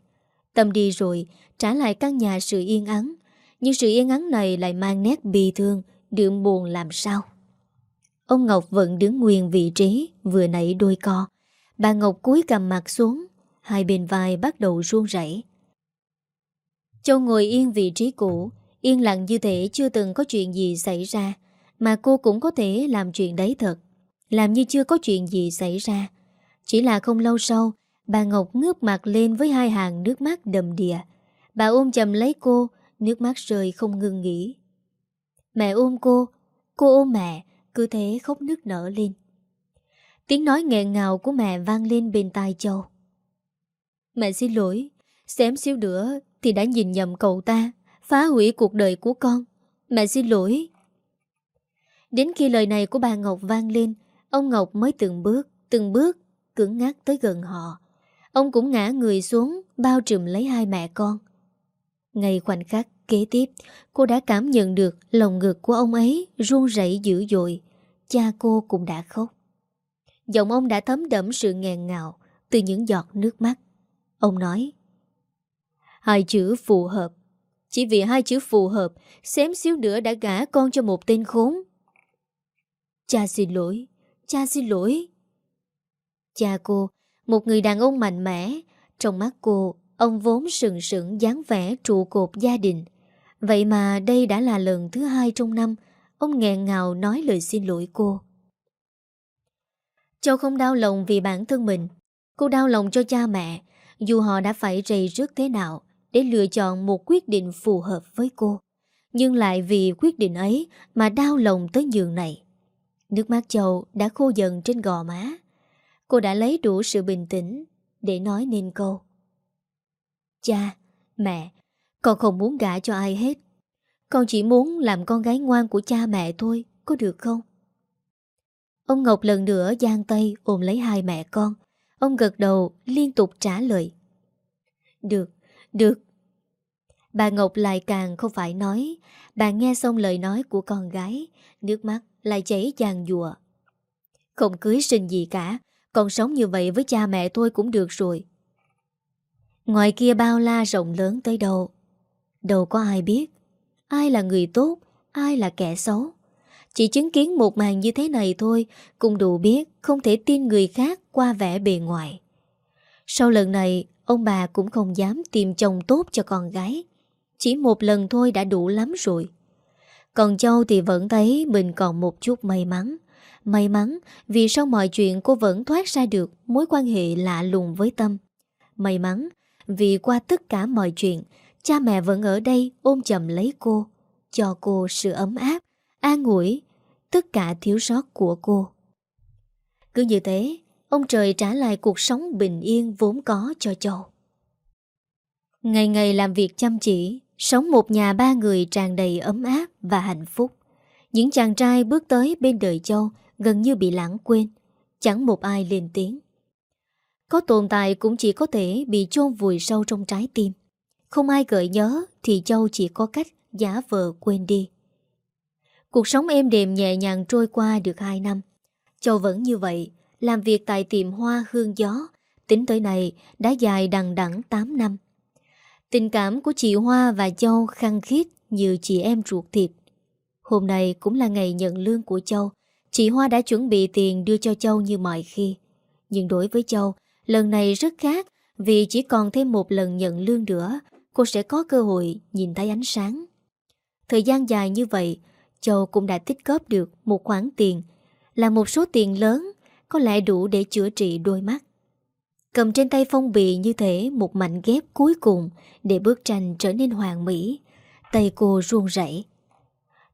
Tâm đi rồi, Trả lại căn nhà sự yên ắng. Nhưng sự yên ắng này lại mang nét bi thương Đượm buồn làm sao? Ông Ngọc vẫn đứng nguyên vị trí, Vừa nãy đôi co. Bà Ngọc cúi cầm mặt xuống, Hai bên vai bắt đầu run rẩy. Châu ngồi yên vị trí cũ Yên lặng như thể chưa từng có chuyện gì xảy ra, Mà cô cũng có thể làm chuyện đấy thật. Làm như chưa có chuyện gì xảy ra. Chỉ là không lâu sau, Bà Ngọc ngước mặt lên với hai hàng nước mắt đầm đìa. Bà ôm chầm lấy cô, Nước mắt rơi không ngừng nghỉ. Mẹ ôm cô Cô ôm mẹ, Cứ thế khóc nước nở lên. Tiếng nói nghẹn ngào của mẹ vang lên bên tai Châu. Mẹ xin lỗi, Xém xíu nữa thì đã nhìn nhầm cậu ta. Phá hủy cuộc đời của con. Mẹ xin lỗi. Đến khi lời này của bà Ngọc vang lên, Ông Ngọc mới từng bước Từng bước cứng ngát tới gần họ. Ông cũng ngã người xuống, Bao trùm lấy hai mẹ con. Ngày khoảnh khắc kế tiếp, Cô đã cảm nhận được lòng ngực của ông ấy run rẩy dữ dội. Cha cô cũng đã khóc. Giọng ông đã thấm đẫm sự nghẹn ngào Từ những giọt nước mắt. Ông nói, Hai chữ phù hợp. Chỉ vì hai chữ phù hợp, Xém xíu nữa đã gả con cho một tên khốn. Cha xin lỗi, Cha xin lỗi. Cha cô, Một người đàn ông mạnh mẽ. Trong mắt cô, Ông vốn sừng sững dáng vẻ trụ cột gia đình. Vậy mà đây đã là lần thứ hai trong năm, Ông nghẹn ngào nói lời xin lỗi cô. Châu không đau lòng vì bản thân mình, Cô đau lòng cho cha mẹ. Dù họ đã phải rầy rứt thế nào để lựa chọn một quyết định phù hợp với cô. Nhưng lại vì quyết định ấy Mà đau lòng tới giường này. Nước mắt Châu đã khô dần trên gò má. Cô đã lấy đủ sự bình tĩnh Để nói nên câu. Cha, mẹ Con không muốn gả cho ai hết. Con chỉ muốn làm con gái ngoan của cha mẹ thôi Có được không? Ông Ngọc lần nữa giang tay ôm lấy hai mẹ con. Ông gật đầu liên tục trả lời. Được, được. Bà Ngọc lại càng không phải nói. Bà nghe xong lời nói của con gái Nước mắt lại chảy chàng dùa Không cưới sinh gì cả Còn sống như vậy với cha mẹ tôi cũng được rồi. Ngoài kia bao la rộng lớn tới đâu? Đâu có ai biết. Ai là người tốt ai là kẻ xấu. Chỉ chứng kiến một màn như thế này thôi cũng đủ biết không thể tin người khác qua vẻ bề ngoài. Sau lần này, ông bà cũng không dám tìm chồng tốt cho con gái. Chỉ một lần thôi đã đủ lắm rồi. Còn Châu thì vẫn thấy mình còn một chút may mắn. May mắn vì sau mọi chuyện cô vẫn thoát ra được mối quan hệ lạ lùng với Tâm. May mắn vì qua tất cả mọi chuyện, cha mẹ vẫn ở đây ôm chầm lấy cô, cho cô sự ấm áp, an ủi, tất cả thiếu sót của cô. Cứ như thế, ông trời trả lại cuộc sống bình yên vốn có cho Châu. Ngày ngày làm việc chăm chỉ, sống một nhà ba người tràn đầy ấm áp và hạnh phúc. Những chàng trai bước tới bên đời Châu gần như bị lãng quên, chẳng một ai lên tiếng. Có tồn tại cũng chỉ có thể bị chôn vùi sâu trong trái tim. Không ai gợi nhớ thì Châu chỉ có cách giả vờ quên đi. Cuộc sống êm đềm nhẹ nhàng trôi qua được 2 năm. Châu vẫn như vậy, làm việc tại tiệm hoa hương gió. Tính tới này đã dài đằng đẵng 8 năm. Tình cảm của chị Hoa và Châu khăng khít như chị em ruột thịt. Hôm nay cũng là ngày nhận lương của Châu. Chị Hoa đã chuẩn bị tiền đưa cho Châu như mọi khi. Nhưng đối với Châu, lần này rất khác vì chỉ còn thêm một lần nhận lương nữa, cô sẽ có cơ hội nhìn thấy ánh sáng. Thời gian dài như vậy, Châu cũng đã tích góp được một khoản tiền, là một số tiền lớn, có lẽ đủ để chữa trị đôi mắt. Cầm trên tay phong bì như thế một mảnh ghép cuối cùng để bức tranh trở nên hoàn mỹ. Tay cô ruông rẩy.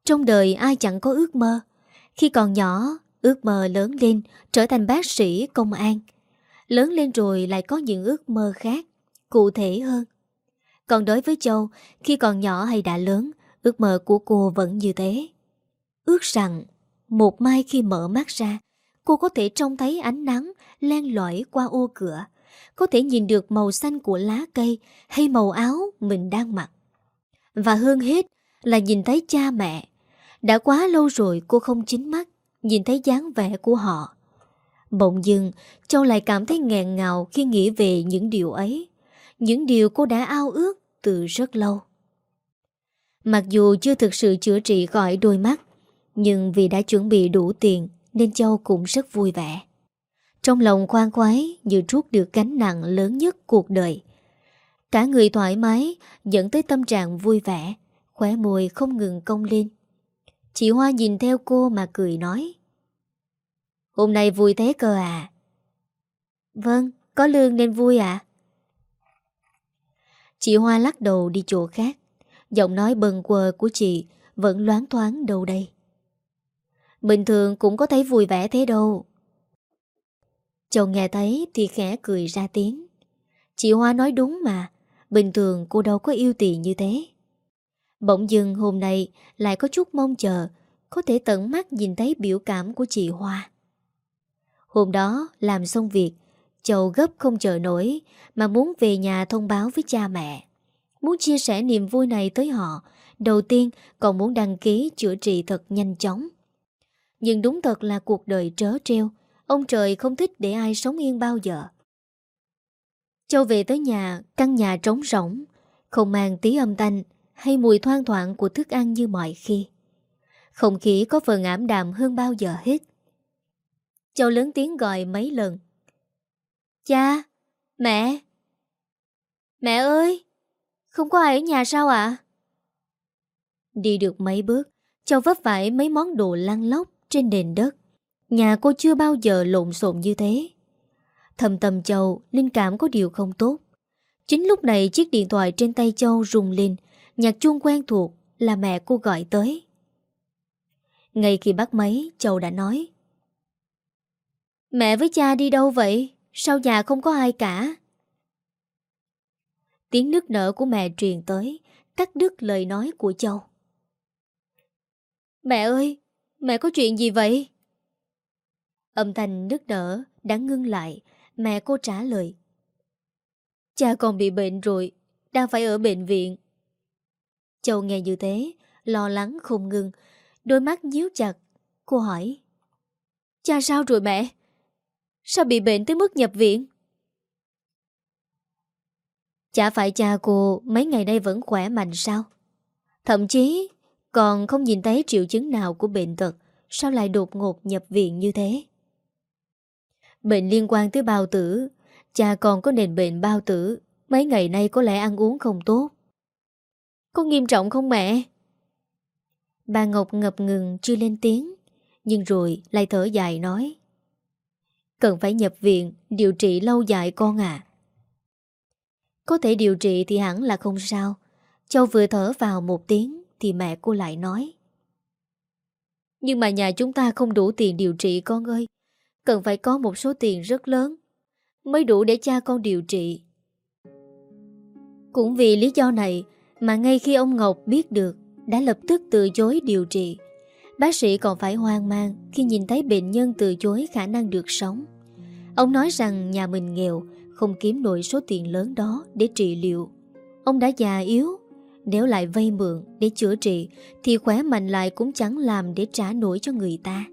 Trong đời ai chẳng có ước mơ. Khi còn nhỏ, ước mơ lớn lên trở thành bác sĩ, công an. Lớn lên rồi lại có những ước mơ khác, cụ thể hơn. Còn đối với Châu, khi còn nhỏ hay đã lớn, ước mơ của cô vẫn như thế. Ước rằng, một mai khi mở mắt ra, cô có thể trông thấy ánh nắng len lỏi qua ô cửa, có thể nhìn được màu xanh của lá cây hay màu áo mình đang mặc. Và hơn hết là nhìn thấy cha mẹ. Đã quá lâu rồi cô không chính mắt nhìn thấy dáng vẻ của họ. Bỗng dưng, Châu lại cảm thấy nghẹn ngào khi nghĩ về những điều ấy. Những điều cô đã ao ước từ rất lâu. Mặc dù chưa thực sự chữa trị khỏi đôi mắt, nhưng vì đã chuẩn bị đủ tiền nên Châu cũng rất vui vẻ. Trong lòng khoan khoái như trút được gánh nặng lớn nhất cuộc đời. Cả người thoải mái dẫn tới tâm trạng vui vẻ, khóe môi không ngừng cong lên. Chị Hoa nhìn theo cô mà cười nói. Hôm nay vui thế cơ à? Vâng, có lương nên vui ạ. À? Chị Hoa lắc đầu đi chỗ khác. Giọng nói bần quờ của chị vẫn loáng thoáng đâu đây. Bình thường cũng có thấy vui vẻ thế đâu. Chồng nghe thấy thì khẽ cười ra tiếng. Chị Hoa nói đúng mà, bình thường cô đâu có yêu tiền như thế. Bỗng dưng hôm nay lại có chút mong chờ, có thể tận mắt nhìn thấy biểu cảm của chị Hoa. Hôm đó làm xong việc, Châu gấp không chờ nổi mà muốn về nhà thông báo với cha mẹ. Muốn chia sẻ niềm vui này tới họ, đầu tiên còn muốn đăng ký chữa trị thật nhanh chóng. Nhưng đúng thật là cuộc đời trớ treo, Ông trời không thích để ai sống yên bao giờ. Châu về tới nhà Căn nhà trống rỗng Không mang tí âm thanh Hay mùi thoang thoảng của thức ăn như mọi khi. Không khí có phần ảm đạm hơn bao giờ hết. Châu lớn tiếng gọi mấy lần. Cha Mẹ. Mẹ ơi Không có ai ở nhà sao ạ? Đi được mấy bước Châu vấp phải mấy món đồ lăn lóc. Trên nền đất. Nhà cô chưa bao giờ lộn xộn như thế. Thầm tầm Châu, Linh cảm có điều không tốt. Chính lúc này chiếc điện thoại trên tay Châu rung lên, Nhạc chuông quen thuộc Là mẹ cô gọi tới. Ngay khi bắt máy, Châu đã nói, Mẹ với cha đi đâu vậy? Sao nhà không có ai cả? Tiếng nước nở của mẹ truyền tới, Cắt đứt lời nói của Châu. Mẹ ơi Mẹ có chuyện gì vậy? Âm thanh nức nở đã ngưng lại, Mẹ cô trả lời. Cha con bị bệnh rồi, Đang phải ở bệnh viện. Châu nghe như thế, Lo lắng không ngưng Đôi mắt nhíu chặt. Cô hỏi. Cha sao rồi mẹ? Sao bị bệnh tới mức nhập viện? Chả phải cha cô, Mấy ngày nay vẫn khỏe mạnh sao? Thậm chí còn không nhìn thấy triệu chứng nào của bệnh tật, Sao lại đột ngột nhập viện như thế? Bệnh liên quan tới bao tử. Cha còn có nền bệnh bao tử, Mấy ngày nay có lẽ ăn uống không tốt. Có nghiêm trọng không mẹ? Bà Ngọc ngập ngừng, chưa lên tiếng, Nhưng rồi lại thở dài nói. Cần phải nhập viện, Điều trị lâu dài con à Có thể điều trị thì hẳn là không sao. Châu vừa thở vào một tiếng thì mẹ cô lại nói. Nhưng mà nhà chúng ta không đủ tiền điều trị con ơi. Cần phải có một số tiền rất lớn, Mới đủ để cha con điều trị. Cũng vì lý do này Mà ngay khi ông Ngọc biết được, Đã lập tức từ chối điều trị. Bác sĩ còn phải hoang mang Khi nhìn thấy bệnh nhân từ chối khả năng được sống. Ông nói rằng nhà mình nghèo, Không kiếm nổi số tiền lớn đó Để trị liệu. Ông đã già yếu nếu lại vay mượn để chữa trị, Thì khỏe mạnh lại cũng chẳng làm để trả nổi cho người ta.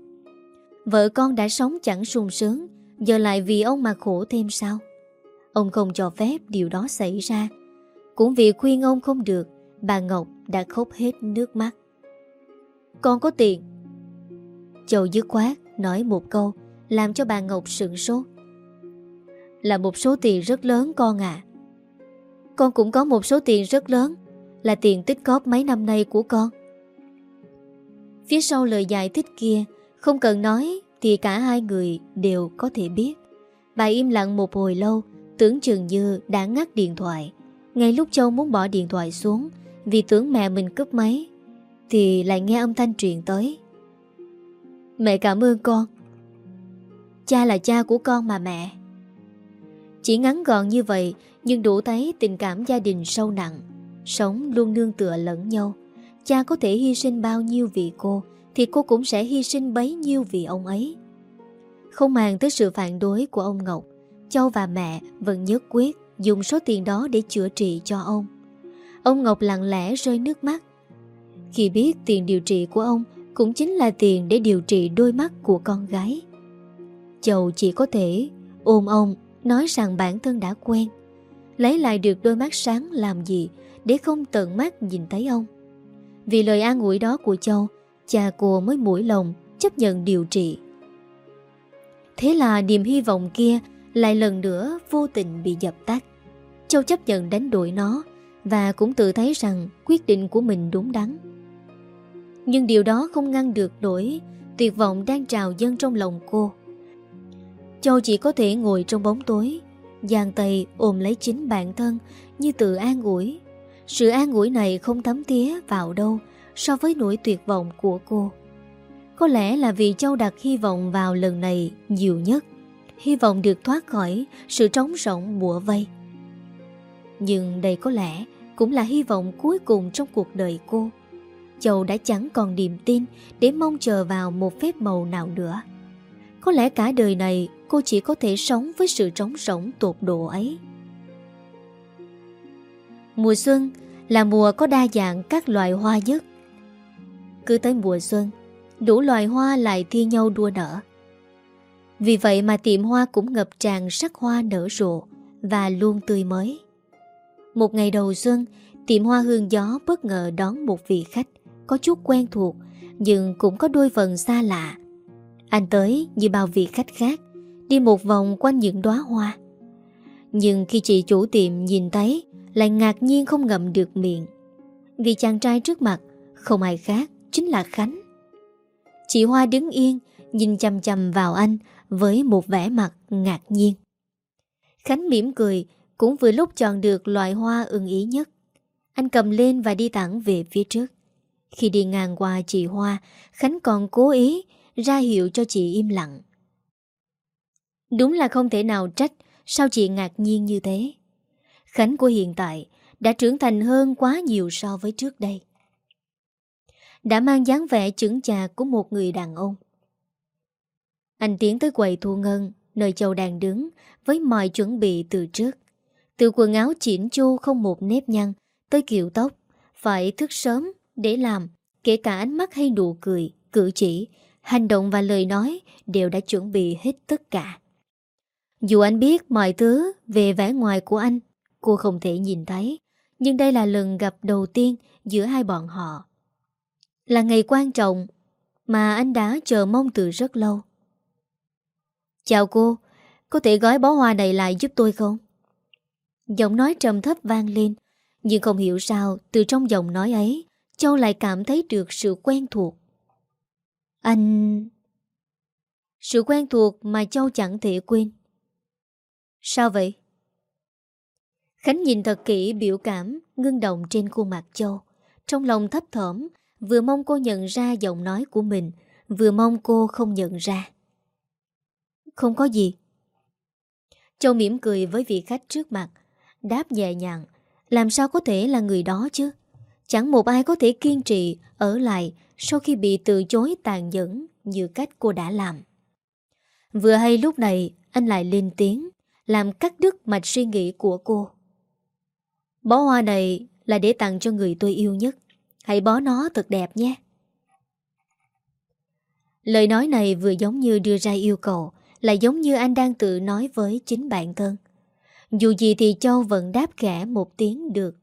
Vợ con đã sống chẳng sung sướng, Giờ lại vì ông mà khổ thêm sao? Ông không cho phép điều đó xảy ra. Cũng vì khuyên ông không được, Bà Ngọc đã khóc hết nước mắt. Con có tiền. Châu dứt khoát, nói một câu, Làm cho bà Ngọc sửng sốt. Là một số tiền rất lớn con à Con cũng có một số tiền rất lớn. Là tiền tích góp mấy năm nay của con Phía sau lời giải thích kia Không cần nói thì cả hai người đều có thể biết. Bà im lặng một hồi lâu, tưởng chừng như đã ngắt điện thoại. Ngay lúc Châu muốn bỏ điện thoại xuống vì tưởng mẹ mình cướp máy, thì lại nghe âm thanh truyền tới. Mẹ cảm ơn con. Cha là cha của con mà mẹ. Chỉ ngắn gọn như vậy nhưng đủ thấy tình cảm gia đình sâu nặng. Sống luôn nương tựa lẫn nhau. Cha có thể hy sinh bao nhiêu vì cô thì cô cũng sẽ hy sinh bấy nhiêu vì ông ấy. Không màng tới sự phản đối của ông Ngọc, Châu và mẹ vẫn nhất quyết dùng số tiền đó để chữa trị cho ông. Ông Ngọc lặng lẽ rơi nước mắt. Khi biết tiền điều trị của ông cũng chính là tiền để điều trị đôi mắt của con gái. Châu chỉ có thể ôm ông nói rằng bản thân đã quen. Lấy lại được đôi mắt sáng làm gì để không tận mắt nhìn thấy ông. Vì lời an ủi đó của Châu, Cha cô mới mũi lòng chấp nhận điều trị. Thế là niềm hy vọng kia Lại lần nữa vô tình bị dập tắt. Châu chấp nhận đánh đuổi nó Và cũng tự thấy rằng Quyết định của mình đúng đắn. Nhưng điều đó không ngăn được nỗi Tuyệt vọng đang trào dâng trong lòng cô. Châu chỉ có thể ngồi trong bóng tối, Giang tay ôm lấy chính bản thân Như tự an ủi. Sự an ủi này không thấm tía vào đâu so với nỗi tuyệt vọng của cô. Có lẽ là vì Châu đặt hy vọng vào lần này nhiều nhất, hy vọng được thoát khỏi sự trống rỗng bủa vây. Nhưng đây có lẽ cũng là hy vọng cuối cùng trong cuộc đời cô. Châu đã chẳng còn niềm tin để mong chờ vào một phép màu nào nữa. Có lẽ cả đời này cô chỉ có thể sống với sự trống rỗng tột độ ấy. Mùa xuân là mùa có đa dạng các loại hoa nhất. Cứ tới mùa xuân, Đủ loài hoa lại thi nhau đua nở. Vì vậy mà tiệm hoa cũng ngập tràn sắc hoa nở rộ Và luôn tươi mới. Một ngày đầu xuân, Tiệm hoa hương gió bất ngờ đón một vị khách Có chút quen thuộc Nhưng cũng có đôi phần xa lạ. Anh tới như bao vị khách khác, Đi một vòng quanh những đóa hoa. Nhưng khi chị chủ tiệm nhìn thấy lại ngạc nhiên không ngậm được miệng Vì chàng trai trước mặt Không ai khác chính là Khánh. Chị Hoa đứng yên, nhìn chầm chầm vào anh với một vẻ mặt ngạc nhiên. Khánh mỉm cười, cũng vừa lúc chọn được loại hoa ưng ý nhất. Anh cầm lên và đi thẳng về phía trước. Khi đi ngang qua chị Hoa, Khánh còn cố ý ra hiệu cho chị im lặng. Đúng là không thể nào trách sao chị ngạc nhiên như thế. Khánh của hiện tại đã trưởng thành hơn quá nhiều so với trước đây đã mang dáng vẻ chứng chạc của một người đàn ông. Anh tiến tới quầy thu ngân, nơi Châu đang đứng, với mọi chuẩn bị từ trước. Từ quần áo chỉn chu không một nếp nhăn, tới kiểu tóc, phải thức sớm để làm, kể cả ánh mắt hay nụ cười, cử chỉ, hành động và lời nói đều đã chuẩn bị hết tất cả. Dù anh biết mọi thứ về vẻ ngoài của anh, cô không thể nhìn thấy, nhưng đây là lần gặp đầu tiên giữa hai bọn họ. Là ngày quan trọng Mà anh đã chờ mong từ rất lâu Chào cô Có thể gói bó hoa này lại giúp tôi không? Giọng nói trầm thấp vang lên Nhưng không hiểu sao Từ trong giọng nói ấy Châu lại cảm thấy được sự quen thuộc Anh... Sự quen thuộc mà Châu chẳng thể quên Sao vậy? Khánh nhìn thật kỹ biểu cảm ngưng động trên khuôn mặt Châu. Trong lòng thấp thỏm, vừa mong cô nhận ra giọng nói của mình, vừa mong cô không nhận ra. Không có gì. Châu mỉm cười với vị khách trước mặt, đáp nhẹ nhàng, làm sao có thể là người đó chứ? Chẳng một ai có thể kiên trì ở lại sau khi bị từ chối tàn nhẫn như cách cô đã làm. Vừa hay lúc này anh lại lên tiếng, làm cắt đứt mạch suy nghĩ của cô. Bó hoa này là để tặng cho người tôi yêu nhất. Hãy bó nó thật đẹp nhé. Lời nói này vừa giống như đưa ra yêu cầu, lại giống như anh đang tự nói với chính bản thân. Dù gì thì Châu vẫn đáp khẽ một tiếng được.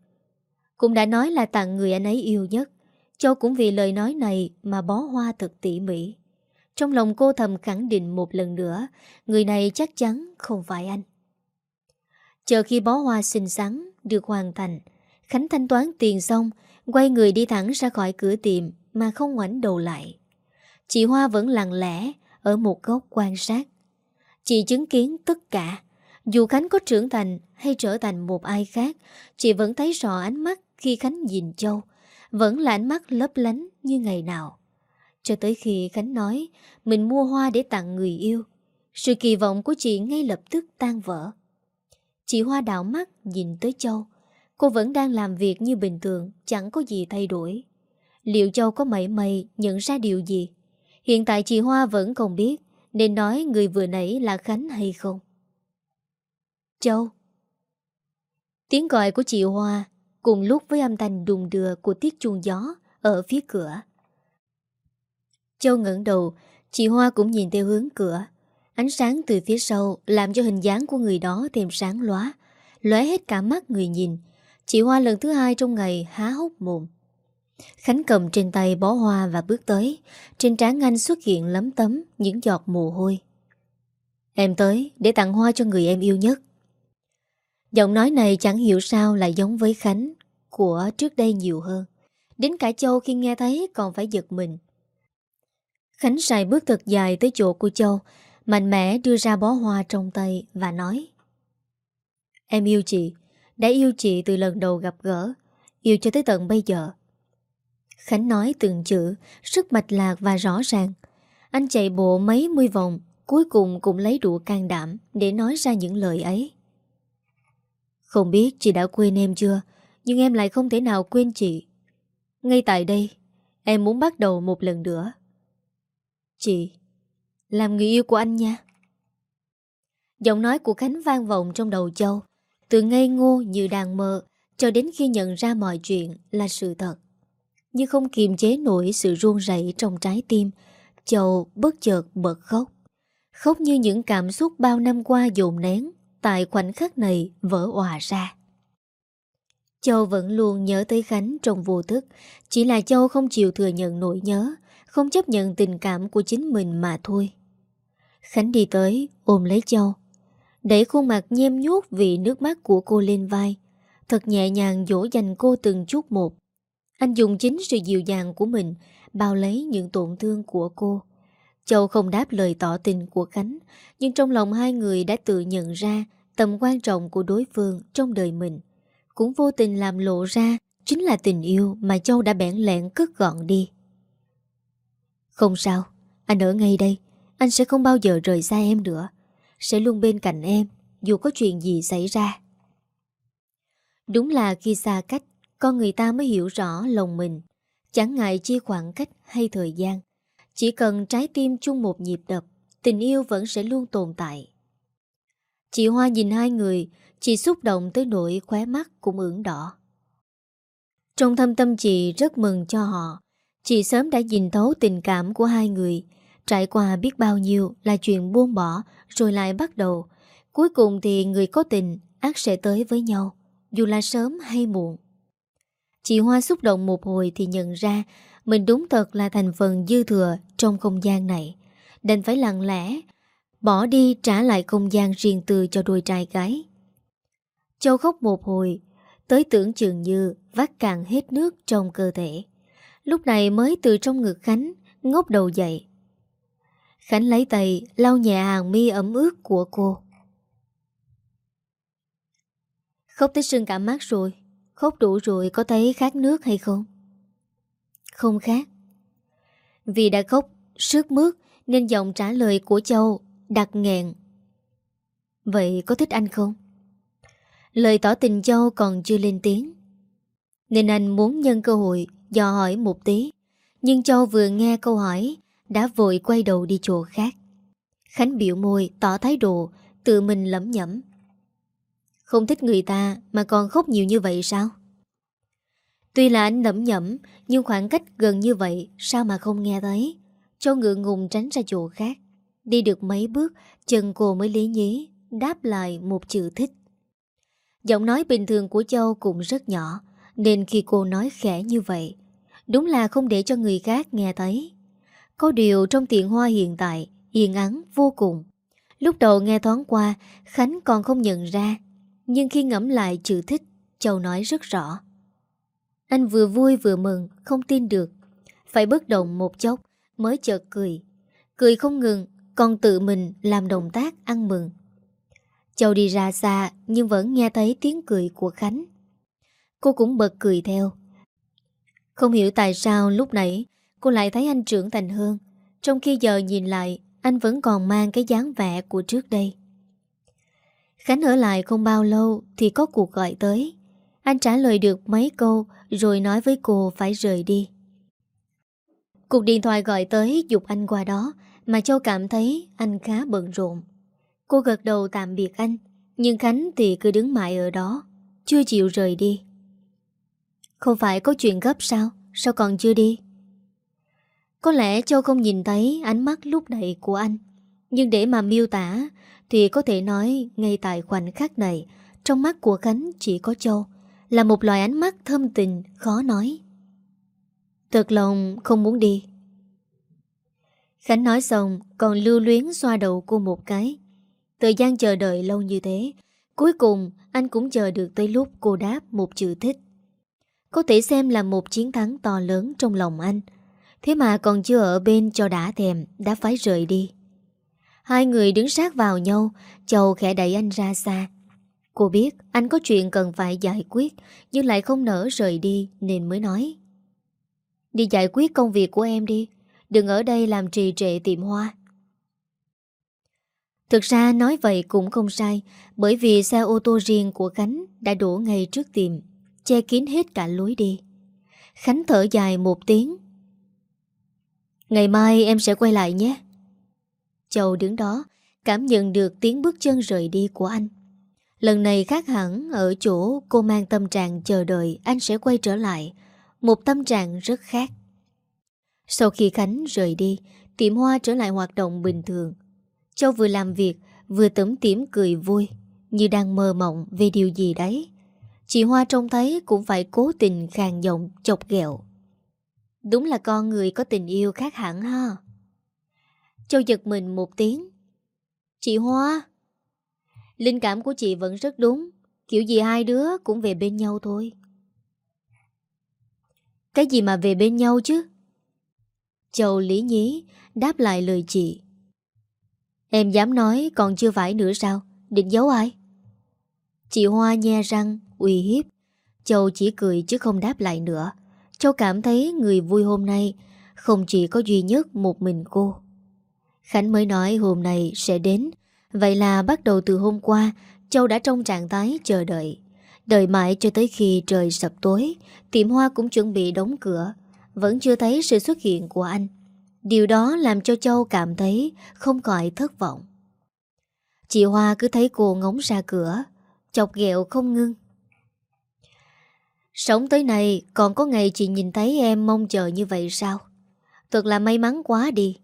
Cũng đã nói là tặng người anh ấy yêu nhất. Châu cũng vì lời nói này mà bó hoa thật tỉ mỉ. Trong lòng cô thầm khẳng định một lần nữa, người này chắc chắn không phải anh. Chờ khi bó hoa xinh xắn được hoàn thành, Khánh thanh toán tiền xong, quay người đi thẳng ra khỏi cửa tiệm mà không ngoảnh đầu lại. Chị Hoa vẫn lặng lẽ ở một góc quan sát. Chị chứng kiến tất cả. Dù Khánh có trưởng thành hay trở thành một ai khác, chị vẫn thấy rõ ánh mắt khi Khánh nhìn Châu. Vẫn là ánh mắt lấp lánh như ngày nào. Cho tới khi Khánh nói mình mua hoa để tặng người yêu, sự kỳ vọng của chị ngay lập tức tan vỡ. Chị Hoa đảo mắt nhìn tới Châu. Cô vẫn đang làm việc như bình thường, Chẳng có gì thay đổi. Liệu Châu có mảy mày nhận ra điều gì? Hiện tại chị Hoa vẫn không biết, Nên nói người vừa nãy là Khánh hay không? Châu. Tiếng gọi của chị Hoa Cùng lúc với âm thanh đùng đưa Của tiết chuông gió Ở phía cửa. Châu ngẩng đầu, Chị Hoa cũng nhìn theo hướng cửa. Ánh sáng từ phía sau Làm cho hình dáng của người đó thêm sáng lóa lóe hết cả mắt người nhìn Chị Hoa lần thứ hai trong ngày há hốc mồm. Khánh cầm trên tay bó hoa và bước tới. Trên trán anh xuất hiện lấm tấm những giọt mồ hôi. Em tới để tặng hoa cho người em yêu nhất. Giọng nói này chẳng hiểu sao lại giống với Khánh của trước đây nhiều hơn. Đến cả Châu khi nghe thấy còn phải giật mình. Khánh xài bước thật dài tới chỗ của Châu, mạnh mẽ đưa ra bó hoa trong tay và nói Em yêu chị, đã yêu chị từ lần đầu gặp gỡ Yêu cho tới tận bây giờ. Khánh nói từng chữ Rất mạch lạc và rõ ràng. Anh chạy bộ mấy mươi vòng Cuối cùng cũng lấy đủ can đảm Để nói ra những lời ấy. Không biết chị đã quên em chưa Nhưng em lại không thể nào quên chị. Ngay tại đây Em muốn bắt đầu một lần nữa. Chị làm người yêu của anh nha. Giọng nói của Khánh vang vọng trong đầu Châu, từ ngây ngô như đàn mơ, Cho đến khi nhận ra mọi chuyện là sự thật. Nhưng không kiềm chế nổi sự run rẩy trong trái tim, Châu bất chợt bật khóc. Khóc như những cảm xúc bao năm qua dồn nén, Tại khoảnh khắc này vỡ òa ra. Châu vẫn luôn nhớ tới Khánh trong vô thức, Chỉ là Châu không chịu thừa nhận nỗi nhớ, Không chấp nhận tình cảm của chính mình mà thôi. Khánh đi tới, ôm lấy Châu. Đẩy khuôn mặt nhem nhuốc vì nước mắt của cô lên vai. Thật nhẹ nhàng dỗ dành cô từng chút một. Anh dùng chính sự dịu dàng của mình, Bao lấy những tổn thương của cô. Châu không đáp lời tỏ tình của Khánh, Nhưng trong lòng hai người đã tự nhận ra Tầm quan trọng của đối phương trong đời mình. Cũng vô tình làm lộ ra Chính là tình yêu mà Châu đã bẽn lẹn cất gọn đi. Không sao, Anh ở ngay đây anh sẽ không bao giờ rời xa em nữa sẽ luôn bên cạnh em dù có chuyện gì xảy ra. Đúng là khi xa cách, con người ta mới hiểu rõ lòng mình. Chẳng ngại chi khoảng cách hay thời gian. Chỉ cần trái tim chung một nhịp đập, tình yêu vẫn sẽ luôn tồn tại. Chị Hoa nhìn hai người, chị xúc động tới nỗi khóe mắt cũng ửng đỏ. Trong thâm tâm chị rất mừng cho họ. Chị sớm đã nhìn thấu tình cảm của hai người, Trải qua biết bao nhiêu là chuyện buông bỏ rồi lại bắt đầu. Cuối cùng thì người có tình ác sẽ tới với nhau, dù là sớm hay muộn. Chị Hoa xúc động một hồi thì nhận ra mình đúng thật là thành phần dư thừa trong không gian này. Đành phải lặng lẽ, bỏ đi trả lại không gian riêng tư cho đôi trai gái. Châu khóc một hồi, tới tưởng chừng như vắt cạn hết nước trong cơ thể. Lúc này mới từ trong ngực Khánh ngốc đầu dậy. Khánh lấy tay, lau nhẹ hàng mi ẩm ướt của cô. Khóc tới sưng cả mắt rồi Khóc đủ rồi có thấy khát nước hay không? Không khát. Vì đã khóc Sướt mướt Nên giọng trả lời của Châu Đặt nghẹn Vậy có thích anh không? Lời tỏ tình Châu còn chưa lên tiếng Nên anh muốn nhân cơ hội Dò hỏi một tí Nhưng Châu vừa nghe câu hỏi đã vội quay đầu đi chỗ khác. Khánh biểu môi, tỏ thái độ, Tự mình lẩm nhẩm. Không thích người ta mà còn khóc nhiều như vậy sao? Tuy là anh lẩm nhẩm, Nhưng khoảng cách gần như vậy, Sao mà không nghe thấy? Châu ngượng ngùng tránh ra chỗ khác. Đi được mấy bước, Chân cô mới lý nhí, Đáp lại một chữ thích. Giọng nói bình thường của Châu cũng rất nhỏ, Nên khi cô nói khẽ như vậy, Đúng là không để cho người khác nghe thấy. Có điều trong tiện hoa hiện tại, Hiền ắng vô cùng. Lúc đầu nghe thoáng qua, Khánh còn không nhận ra, nhưng khi ngẫm lại chữ thích, Châu nói rất rõ. Anh vừa vui vừa mừng, Không tin được. Phải bất động một chốc, mới chợt cười. Cười không ngừng, Còn tự mình làm động tác ăn mừng. Châu đi ra xa, Nhưng vẫn nghe thấy tiếng cười của Khánh. Cô cũng bật cười theo. Không hiểu tại sao lúc nãy Cô lại thấy anh trưởng thành hơn Trong khi giờ nhìn lại, Anh vẫn còn mang cái dáng vẻ của trước đây Khánh ở lại không bao lâu thì có cuộc gọi tới. Anh trả lời được mấy câu rồi nói với cô phải rời đi. Cuộc điện thoại gọi tới dục anh qua đó, mà Châu cảm thấy anh khá bận rộn. Cô gật đầu tạm biệt anh, nhưng Khánh thì cứ đứng mãi ở đó, chưa chịu rời đi. Không phải có chuyện gấp sao? Sao còn chưa đi? Có lẽ Châu không nhìn thấy ánh mắt lúc này của anh. Nhưng để mà miêu tả, thì có thể nói ngay tại khoảnh khắc này, Trong mắt của Khánh chỉ có Châu, Là một loài ánh mắt thâm tình, khó nói. Thật lòng không muốn đi. Khánh nói xong, Còn lưu luyến xoa đầu cô một cái. Thời gian chờ đợi lâu như thế, Cuối cùng anh cũng chờ được tới lúc cô đáp một chữ thích. Có thể xem là một chiến thắng to lớn trong lòng anh. Thế mà còn chưa ở bên cho đã thèm, Đã phải rời đi. Hai người đứng sát vào nhau Châu khẽ đẩy anh ra xa. Cô biết anh có chuyện cần phải giải quyết, Nhưng lại không nỡ rời đi, Nên mới nói. Đi giải quyết công việc của em đi, Đừng ở đây làm trì trệ tiệm hoa. Thực ra nói vậy cũng không sai, Bởi vì xe ô tô riêng của Khánh Đã đổ ngay trước tiệm, Che kín hết cả lối đi. Khánh thở dài một tiếng Ngày mai em sẽ quay lại nhé. Châu đứng đó, Cảm nhận được tiếng bước chân rời đi của anh. Lần này khác hẳn Ở chỗ cô mang tâm trạng chờ đợi Anh sẽ quay trở lại, Một tâm trạng rất khác. Sau khi Khánh rời đi, Tiệm hoa trở lại hoạt động bình thường. Châu vừa làm việc, Vừa tấm tiểm cười vui, Như đang mơ mộng về điều gì đấy. Chị Hoa trông thấy cũng phải cố tình khàn giọng chọc ghẹo. Đúng là con người có tình yêu khác hẳn ha. Châu giật mình một tiếng. Chị Hoa, Linh cảm của chị vẫn rất đúng. Kiểu gì hai đứa cũng về bên nhau thôi. Cái gì mà về bên nhau chứ? Châu lý nhí Đáp lại lời chị. Em dám nói còn chưa phải nữa sao? Định giấu ai? Chị Hoa nhe răng, uy hiếp. Châu chỉ cười chứ không đáp lại nữa. Châu cảm thấy người vui hôm nay Không chỉ có duy nhất một mình cô. Khánh mới nói hôm nay sẽ đến. Vậy là bắt đầu từ hôm qua Châu đã trong trạng thái chờ đợi. Đợi mãi cho tới khi trời sập tối, Tiệm hoa cũng chuẩn bị đóng cửa. Vẫn chưa thấy sự xuất hiện của anh. Điều đó làm cho Châu cảm thấy Không khỏi thất vọng. Chị Hoa cứ thấy cô ngóng ra cửa, Chọc ghẹo không ngưng. Sống tới này Còn có ngày chị nhìn thấy em mong chờ như vậy sao? Thật là may mắn quá đi.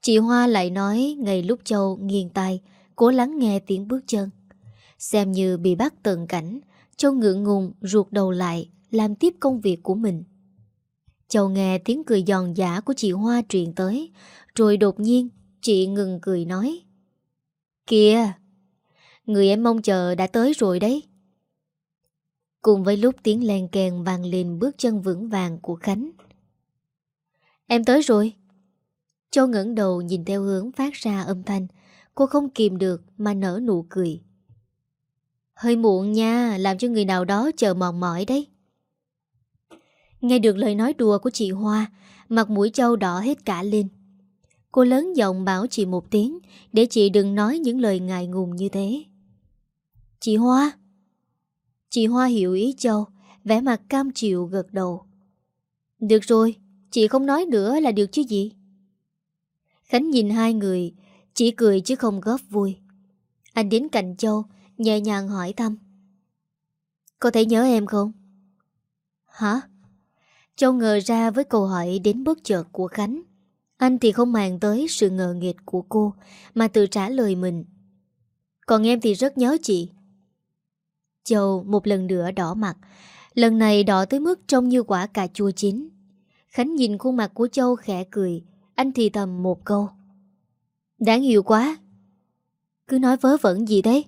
Chị Hoa lại nói ngày lúc Châu nghiêng tay, cố lắng nghe tiếng bước chân. Xem như bị bắt tận cảnh, Châu ngượng ngùng ruột đầu lại Làm tiếp công việc của mình. Châu nghe tiếng cười giòn giả của chị Hoa truyền tới Rồi đột nhiên Chị ngừng cười nói Kìa Người em mong chờ đã tới rồi đấy. Cùng với lúc tiếng len kèn vang lên bước chân vững vàng của Khánh. Em tới rồi. Châu ngẩng đầu nhìn theo hướng phát ra âm thanh. Cô không kìm được mà nở nụ cười. Hơi muộn nha, Làm cho người nào đó chờ mòn mỏi đấy. Nghe được lời nói đùa của chị Hoa, Mặt mũi Châu đỏ hết cả lên. Cô lớn giọng bảo chị một tiếng, Để chị đừng nói những lời ngại ngùng như thế. Chị Hoa Chị Hoa hiểu ý Châu, vẻ mặt cam chịu gật đầu. Được rồi, Chị không nói nữa là được chứ gì? Khánh nhìn hai người, Chỉ cười chứ không góp vui. Anh đến cạnh Châu, Nhẹ nhàng hỏi thăm. Có thể nhớ em không? Hả? Châu ngờ ra với câu hỏi đến bất chợt của Khánh. Anh thì không màng tới sự ngờ nghịch của cô, Mà tự trả lời mình. Còn em thì rất nhớ chị Châu một lần nữa đỏ mặt. Lần này đỏ tới mức trông như quả cà chua chín. Khánh nhìn khuôn mặt của Châu khẽ cười. Anh thì thầm một câu. Đáng yêu quá. Cứ nói vớ vẩn gì đấy.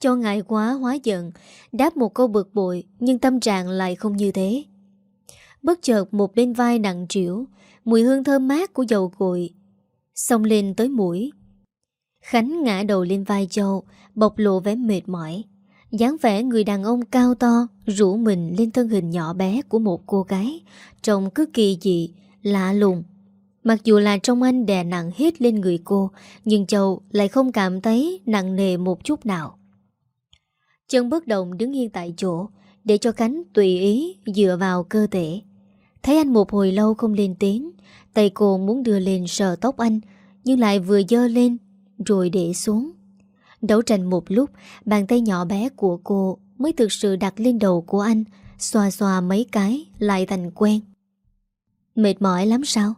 Châu ngại quá, hóa giận, Đáp một câu bực bội, Nhưng tâm trạng lại không như thế. Bất chợt một bên vai nặng trĩu, Mùi hương thơm mát của dầu gội, Xông lên tới mũi. Khánh ngã đầu lên vai Châu Bộc lộ vẻ mệt mỏi. Dáng vẻ người đàn ông cao to Rủ mình lên thân hình nhỏ bé Của một cô gái Trông cứ kỳ dị, lạ lùng. Mặc dù là trong anh đè nặng hết lên người cô Nhưng Châu lại không cảm thấy nặng nề một chút nào. Chân bất động đứng yên tại chỗ Để cho cánh tùy ý dựa vào cơ thể. Thấy anh một hồi lâu không lên tiếng Tay cô muốn đưa lên sờ tóc anh Nhưng lại vừa dơ lên Rồi để xuống. Đấu tranh một lúc, Bàn tay nhỏ bé của cô Mới thực sự đặt lên đầu của anh, Xoa xoa mấy cái lại thành quen. Mệt mỏi lắm sao?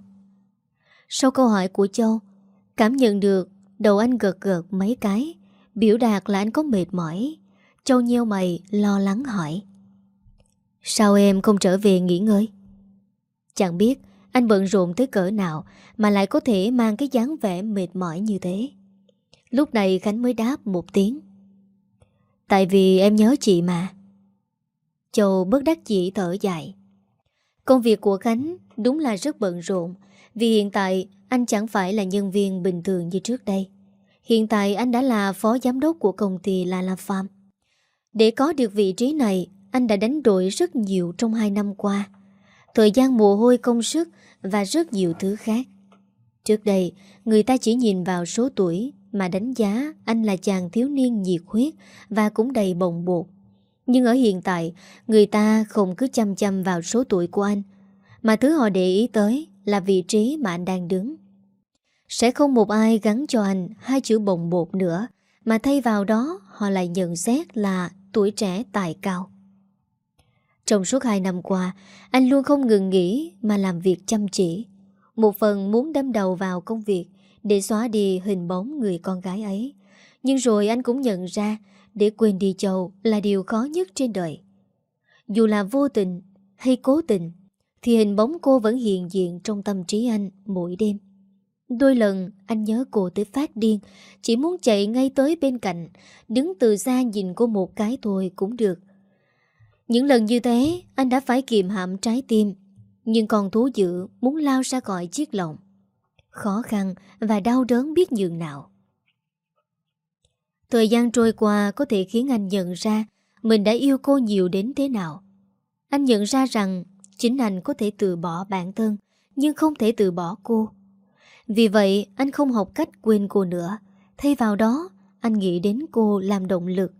Sau câu hỏi của Châu, Cảm nhận được Đầu anh gật gật mấy cái, Biểu đạt là anh có mệt mỏi. Châu nheo mày, lo lắng hỏi. Sao em không trở về nghỉ ngơi? Chẳng biết anh bận rộn tới cỡ nào Mà lại có thể mang cái dáng vẻ mệt mỏi như thế. Lúc này Khánh mới đáp một tiếng. Tại vì em nhớ chị mà. Châu bất đắc chỉ thở dài. Công việc của Khánh đúng là rất bận rộn, Vì hiện tại anh chẳng phải là nhân viên bình thường như trước đây. Hiện tại anh đã là phó giám đốc của công ty la la Farm. Để có được vị trí này, Anh đã đánh đổi rất nhiều trong hai năm qua. Thời gian mồ hôi công sức Và rất nhiều thứ khác. Trước đây, Người ta chỉ nhìn vào số tuổi mà đánh giá anh là chàng thiếu niên nhiệt huyết Và cũng đầy bồng bột Nhưng ở hiện tại Người ta không cứ chăm chăm vào số tuổi của anh Mà thứ họ để ý tới Là vị trí mà anh đang đứng Sẽ không một ai gắn cho anh Hai chữ bồng bột nữa Mà thay vào đó Họ lại nhận xét là tuổi trẻ tài cao trong suốt hai năm qua, anh luôn không ngừng nghỉ mà làm việc chăm chỉ. Một phần muốn đâm đầu vào công việc để xóa đi hình bóng người con gái ấy. Nhưng rồi anh cũng nhận ra để quên đi Châu là điều khó nhất trên đời. Dù là vô tình hay cố tình, thì hình bóng cô vẫn hiện diện trong tâm trí anh mỗi đêm. Đôi lần anh nhớ cô tới phát điên, chỉ muốn chạy ngay tới bên cạnh, đứng từ xa nhìn cô một cái thôi cũng được. Những lần như thế Anh đã phải kiềm hãm trái tim Nhưng còn thú dữ muốn lao ra khỏi chiếc lồng Khó khăn và đau đớn biết nhường nào. Thời gian trôi qua có thể khiến anh nhận ra Mình đã yêu cô nhiều đến thế nào. Anh nhận ra rằng Chính anh có thể từ bỏ bản thân, Nhưng không thể từ bỏ cô. Vì vậy, anh không học cách quên cô nữa. Thay vào đó, Anh nghĩ đến cô làm động lực.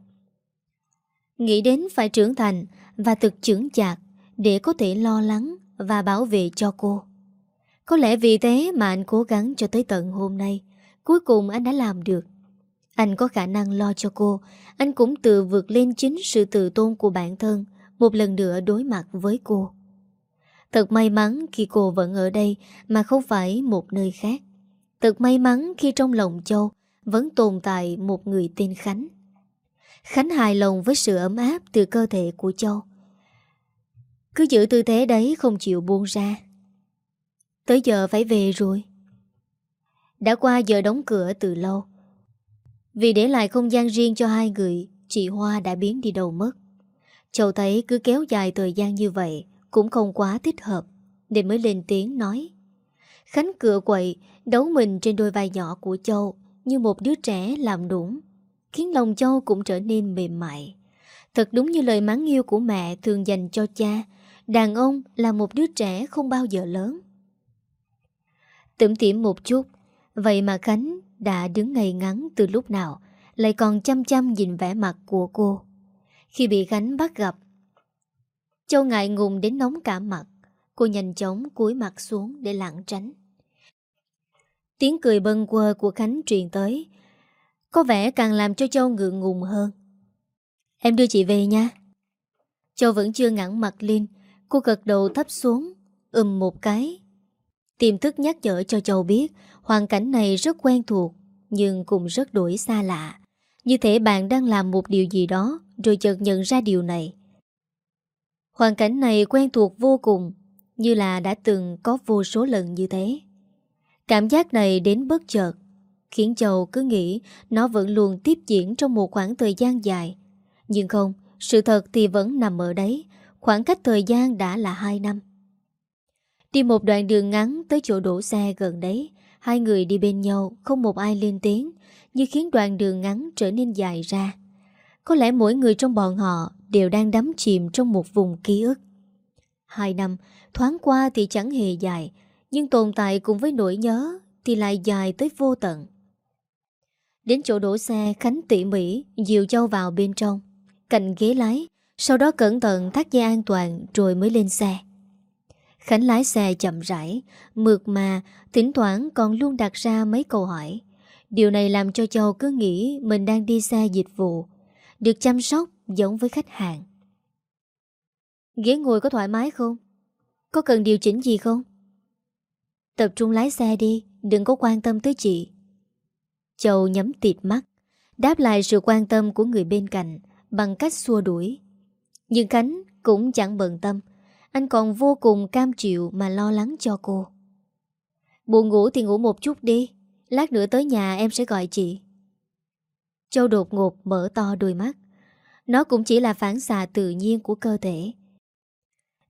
Nghĩ đến phải trưởng thành và thực trưởng chạc để có thể lo lắng và bảo vệ cho cô. Có lẽ vì thế mà anh cố gắng cho tới tận hôm nay, cuối cùng anh đã làm được. Anh có khả năng lo cho cô, anh cũng tự vượt lên chính sự tự tôn của bản thân, một lần nữa đối mặt với cô. Thật may mắn khi cô vẫn ở đây mà không phải một nơi khác. Thật may mắn khi trong lòng Châu vẫn tồn tại một người tên Khánh. Khánh hài lòng với sự ấm áp từ cơ thể của Châu. Cứ giữ tư thế đấy không chịu buông ra. Tới giờ phải về rồi. Đã qua giờ đóng cửa từ lâu. Vì để lại không gian riêng cho hai người, chị Hoa đã biến đi đâu mất. Châu thấy cứ kéo dài thời gian như vậy cũng không quá thích hợp, nên mới lên tiếng nói. Khánh cửa quậy, đấu mình trên đôi vai nhỏ của Châu như một đứa trẻ làm đúng, khiến lòng Châu cũng trở nên mềm mại. Thật đúng như lời mắng yêu của mẹ thường dành cho cha, đàn ông là một đứa trẻ không bao giờ lớn tưởng tiệm một chút, vậy mà Khánh đã đứng ngây ngắn từ lúc nào, lại còn chăm chăm nhìn vẻ mặt của cô. Khi bị Khánh bắt gặp, Châu ngại ngùng đến nóng cả mặt, cô nhanh chóng cúi mặt xuống để lặng tránh. Tiếng cười bâng quơ của Khánh truyền tới. Có vẻ càng làm cho Châu ngượng ngùng hơn. Em đưa chị về nha. Châu vẫn chưa ngẳng mặt lên. Cô gật đầu thấp xuống Ừm một cái. Tiềm thức nhắc nhở cho Châu biết, Hoàn cảnh này rất quen thuộc, Nhưng cũng rất đổi xa lạ. Như thể bạn đang làm một điều gì đó, Rồi chợt nhận ra điều này. Hoàn cảnh này quen thuộc vô cùng, Như là đã từng có vô số lần như thế. Cảm giác này đến bất chợt, Khiến Châu cứ nghĩ Nó vẫn luôn tiếp diễn trong một khoảng thời gian dài. Nhưng không, Sự thật thì vẫn nằm ở đấy, Khoảng cách thời gian đã là 2 năm. Đi một đoạn đường ngắn Tới chỗ đổ xe gần đấy. Hai người đi bên nhau, Không một ai lên tiếng, Như khiến đoạn đường ngắn trở nên dài ra. Có lẽ mỗi người trong bọn họ Đều đang đắm chìm trong một vùng ký ức. Hai năm, Thoáng qua thì chẳng hề dài, nhưng tồn tại cùng với nỗi nhớ Thì lại dài tới vô tận. Đến chỗ đổ xe Khánh tỉ mỉ, Dìu Châu vào bên trong. Cạnh ghế lái, Sau đó cẩn thận thắt dây an toàn Rồi mới lên xe. Khánh lái xe chậm rãi, Mượt mà, Thỉnh thoảng còn luôn đặt ra mấy câu hỏi Điều này làm cho Châu cứ nghĩ Mình đang đi xe dịch vụ, Được chăm sóc giống với khách hàng Ghế ngồi có thoải mái không? Có cần điều chỉnh gì không? Tập trung lái xe đi, Đừng có quan tâm tới chị Châu nhắm tịt mắt, Đáp lại sự quan tâm của người bên cạnh Bằng cách xua đuổi Nhưng Khánh cũng chẳng bận tâm anh còn vô cùng cam chịu Mà lo lắng cho cô. Buồn ngủ thì ngủ một chút đi. Lát nữa tới nhà em sẽ gọi chị. Châu đột ngột mở to đôi mắt. Nó cũng chỉ là phản xạ tự nhiên của cơ thể.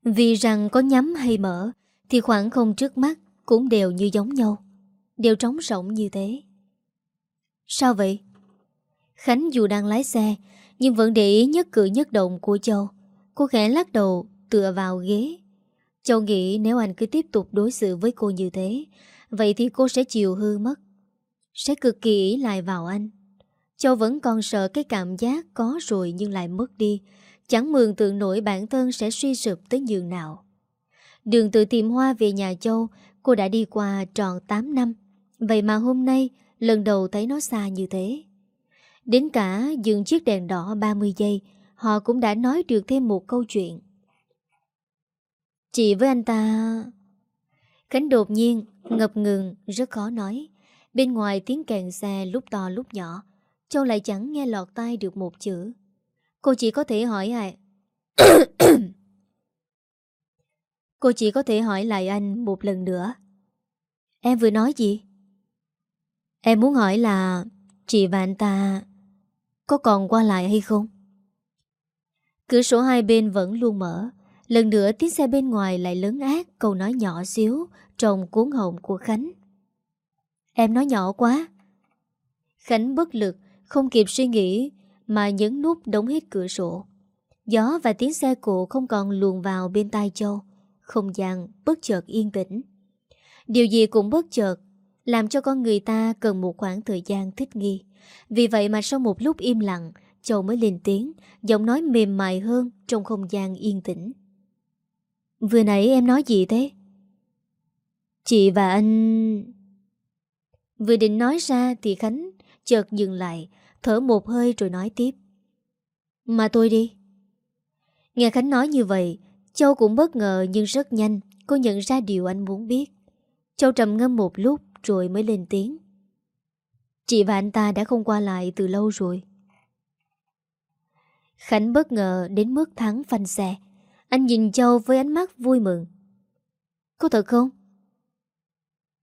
Vì rằng có nhắm hay mở, Thì khoảng không trước mắt cũng đều như giống nhau. Đều trống rỗng như thế. Sao vậy? Khánh dù đang lái xe, Nhưng vẫn để ý nhất cử nhất động của Châu. Cô khẽ lắc đầu tựa vào ghế. Châu nghĩ nếu anh cứ tiếp tục đối xử với cô như thế, Vậy thì cô sẽ chịu hư mất. Sẽ cực kỳ ý lại vào anh. Châu vẫn còn sợ cái cảm giác có rồi nhưng lại mất đi. Chẳng mường tượng nổi bản thân sẽ suy sụp tới nhường nào. Đường tự tìm hoa về nhà Châu, Cô đã đi qua tròn 8 năm. Vậy mà hôm nay, Lần đầu thấy nó xa như thế. Đến cả dừng chiếc đèn đỏ 30 giây, Họ cũng đã nói được thêm một câu chuyện. Chị với anh ta? Khánh đột nhiên, Ngập ngừng, rất khó nói. Bên ngoài tiếng kèn xe lúc to lúc nhỏ. Châu lại chẳng nghe lọt tai được một chữ. Cô chỉ có thể hỏi à Cô chỉ có thể hỏi lại anh một lần nữa. Em vừa nói gì? Em muốn hỏi là Chị và anh ta Có còn qua lại hay không? Cửa sổ hai bên vẫn luôn mở. Lần nữa tiếng xe bên ngoài lại lớn ác Câu nói nhỏ xíu Trong cuốn hồng của Khánh Em nói nhỏ quá Khánh bất lực Không kịp suy nghĩ Mà nhấn nút đóng hết cửa sổ Gió và tiếng xe cộ không còn luồn vào bên tai Châu không gian bất chợt yên tĩnh. Điều gì cũng bất chợt, làm cho con người ta cần một khoảng thời gian thích nghi. Vì vậy mà sau một lúc im lặng, Châu mới lên tiếng, giọng nói mềm mại hơn trong không gian yên tĩnh. Vừa nãy em nói gì thế? Chị và anh... Vừa định nói ra thì Khánh chợt dừng lại, thở một hơi rồi nói tiếp. Mà tôi đi. Nghe Khánh nói như vậy, Châu cũng bất ngờ nhưng rất nhanh Cô nhận ra điều anh muốn biết Châu trầm ngâm một lúc rồi mới lên tiếng Chị và anh ta đã không qua lại từ lâu rồi Khánh bất ngờ đến mức thắng phanh xe. Anh nhìn Châu với ánh mắt vui mừng. Có thật không?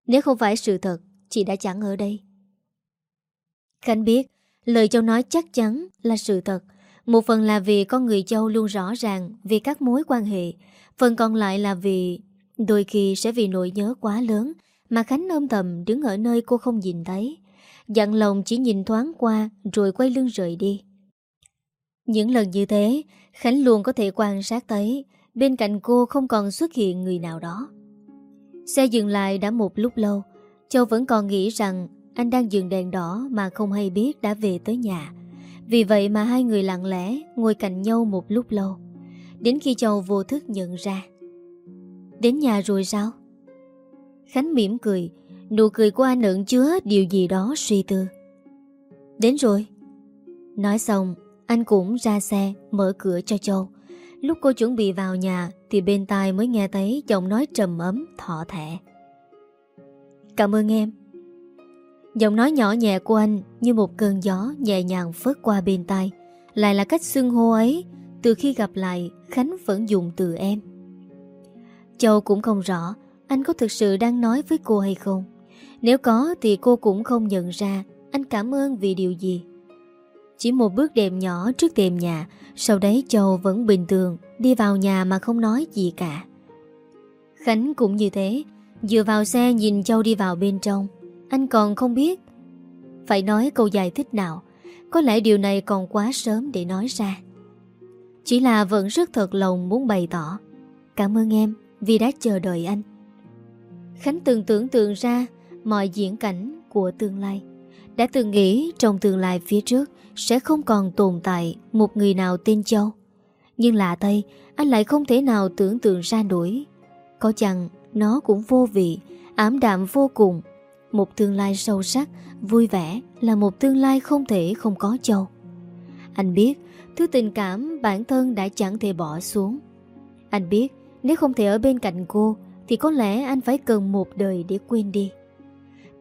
Nếu không phải sự thật, chị đã chẳng ở đây. Khánh biết, lời Châu nói chắc chắn là sự thật. Một phần là vì con người Châu luôn rõ ràng về các mối quan hệ. Phần còn lại là vì đôi khi sẽ vì nỗi nhớ quá lớn mà Khánh ôm thầm đứng ở nơi cô không nhìn thấy. Dặn lòng chỉ nhìn thoáng qua rồi quay lưng rời đi. Những lần như thế, Khánh luôn có thể quan sát thấy bên cạnh cô không còn xuất hiện người nào đó. Xe dừng lại đã một lúc lâu, Châu vẫn còn nghĩ rằng anh đang dừng đèn đỏ mà không hay biết đã về tới nhà. Vì vậy mà hai người lặng lẽ ngồi cạnh nhau một lúc lâu. Đến khi Châu vô thức nhận ra. Đến nhà rồi sao? Khánh mỉm cười, nụ cười của anh ẩn chứa điều gì đó suy tư. Đến rồi. Nói xong, anh cũng ra xe, mở cửa cho Châu. Lúc cô chuẩn bị vào nhà thì bên tai mới nghe thấy giọng nói trầm ấm, thọ thẻ. Cảm ơn em. Giọng nói nhỏ nhẹ của anh như một cơn gió nhẹ nhàng phớt qua bên tai. Lại là cách xưng hô ấy, từ khi gặp lại Khánh vẫn dùng từ em. Châu cũng không rõ anh có thực sự đang nói với cô hay không. Nếu có thì cô cũng không nhận ra anh cảm ơn vì điều gì. Chỉ một bước đệm nhỏ trước đệm nhà, Sau đấy Châu vẫn bình thường, Đi vào nhà mà không nói gì cả. Khánh cũng như thế, Vừa vào xe nhìn Châu đi vào bên trong. Anh còn không biết Phải nói câu giải thích nào, Có lẽ điều này còn quá sớm để nói ra. Chỉ là vẫn rất thật lòng muốn bày tỏ. Cảm ơn em, vì đã chờ đợi anh. Khánh từng tưởng tượng ra Mọi diễn cảnh của tương lai, Đã từng nghĩ trong tương lai phía trước sẽ không còn tồn tại một người nào tên Châu. Nhưng lạ thay, anh lại không thể nào tưởng tượng ra nổi. Có chăng nó cũng vô vị, ảm đạm vô cùng. Một tương lai sâu sắc, vui vẻ là một tương lai không thể không có Châu. Anh biết, thứ tình cảm bản thân đã chẳng thể bỏ xuống. Anh biết, nếu không thể ở bên cạnh cô, thì có lẽ anh phải cần một đời để quên đi.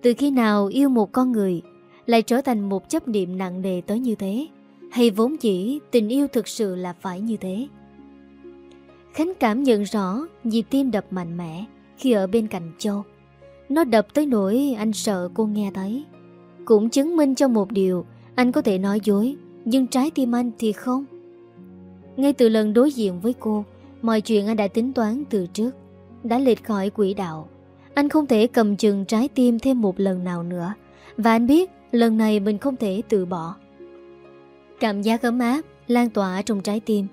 Từ khi nào yêu một con người lại trở thành một chấp niệm nặng nề tới như thế? Hay vốn chỉ tình yêu thực sự là phải như thế? Khánh cảm nhận rõ nhịp tim đập mạnh mẽ khi ở bên cạnh Châu. Nó đập tới nỗi anh sợ cô nghe thấy. Cũng chứng minh cho một điều, anh có thể nói dối, nhưng trái tim anh thì không. Ngay từ lần đối diện với cô, mọi chuyện anh đã tính toán từ trước, đã lệch khỏi quỹ đạo. Anh không thể cầm chừng trái tim thêm một lần nào nữa. Và anh biết Lần này mình không thể từ bỏ. Cảm giác ấm áp Lan tỏa trong trái tim.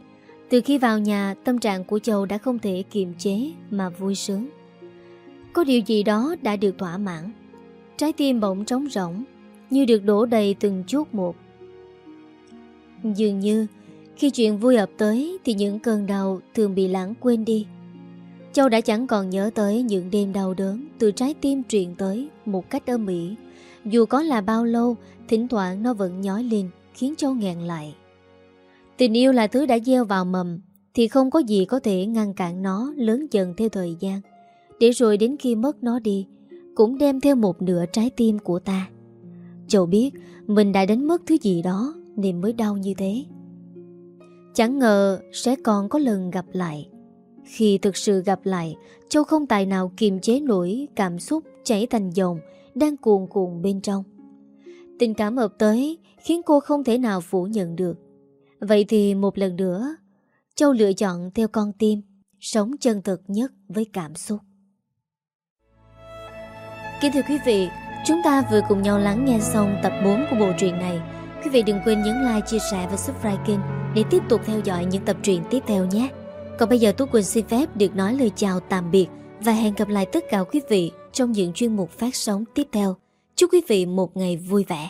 Từ khi vào nhà, Tâm trạng của Châu đã không thể kiềm chế Mà vui sướng. Có điều gì đó đã được thỏa mãn. Trái tim bỗng trống rỗng, Như được đổ đầy từng chút một. Dường như, Khi chuyện vui ập tới Thì những cơn đau thường bị lãng quên đi. Châu đã chẳng còn nhớ tới những đêm đau đớn Từ trái tim truyền tới Một cách âm ỉ dù có là bao lâu, thỉnh thoảng nó vẫn nhói lên, khiến Châu nghẹn lại. Tình yêu là thứ đã gieo vào mầm, thì không có gì có thể ngăn cản nó lớn dần theo thời gian. Để rồi đến khi mất nó đi, cũng đem theo một nửa trái tim của ta. Châu biết mình đã đánh mất thứ gì đó nên mới đau như thế. Chẳng ngờ sẽ còn có lần gặp lại. Khi thực sự gặp lại, Châu không tài nào kiềm chế nổi cảm xúc chảy thành dòng đang cuồn cuộn bên trong. Tình cảm ập tới khiến cô không thể nào phủ nhận được. Vậy thì một lần nữa, Châu lựa chọn theo con tim, sống chân thực nhất với cảm xúc. Kính thưa quý vị, chúng ta vừa cùng nhau lắng nghe xong tập 4 của bộ truyện này. Quý vị đừng quên nhấn like, chia sẻ và subscribe kênh để tiếp tục theo dõi những tập truyện tiếp theo nhé. Còn bây giờ Tú Quỳnh xin phép được nói lời chào tạm biệt và hẹn gặp lại tất cả quý vị trong những chuyên mục phát sóng tiếp theo. Chúc quý vị một ngày vui vẻ.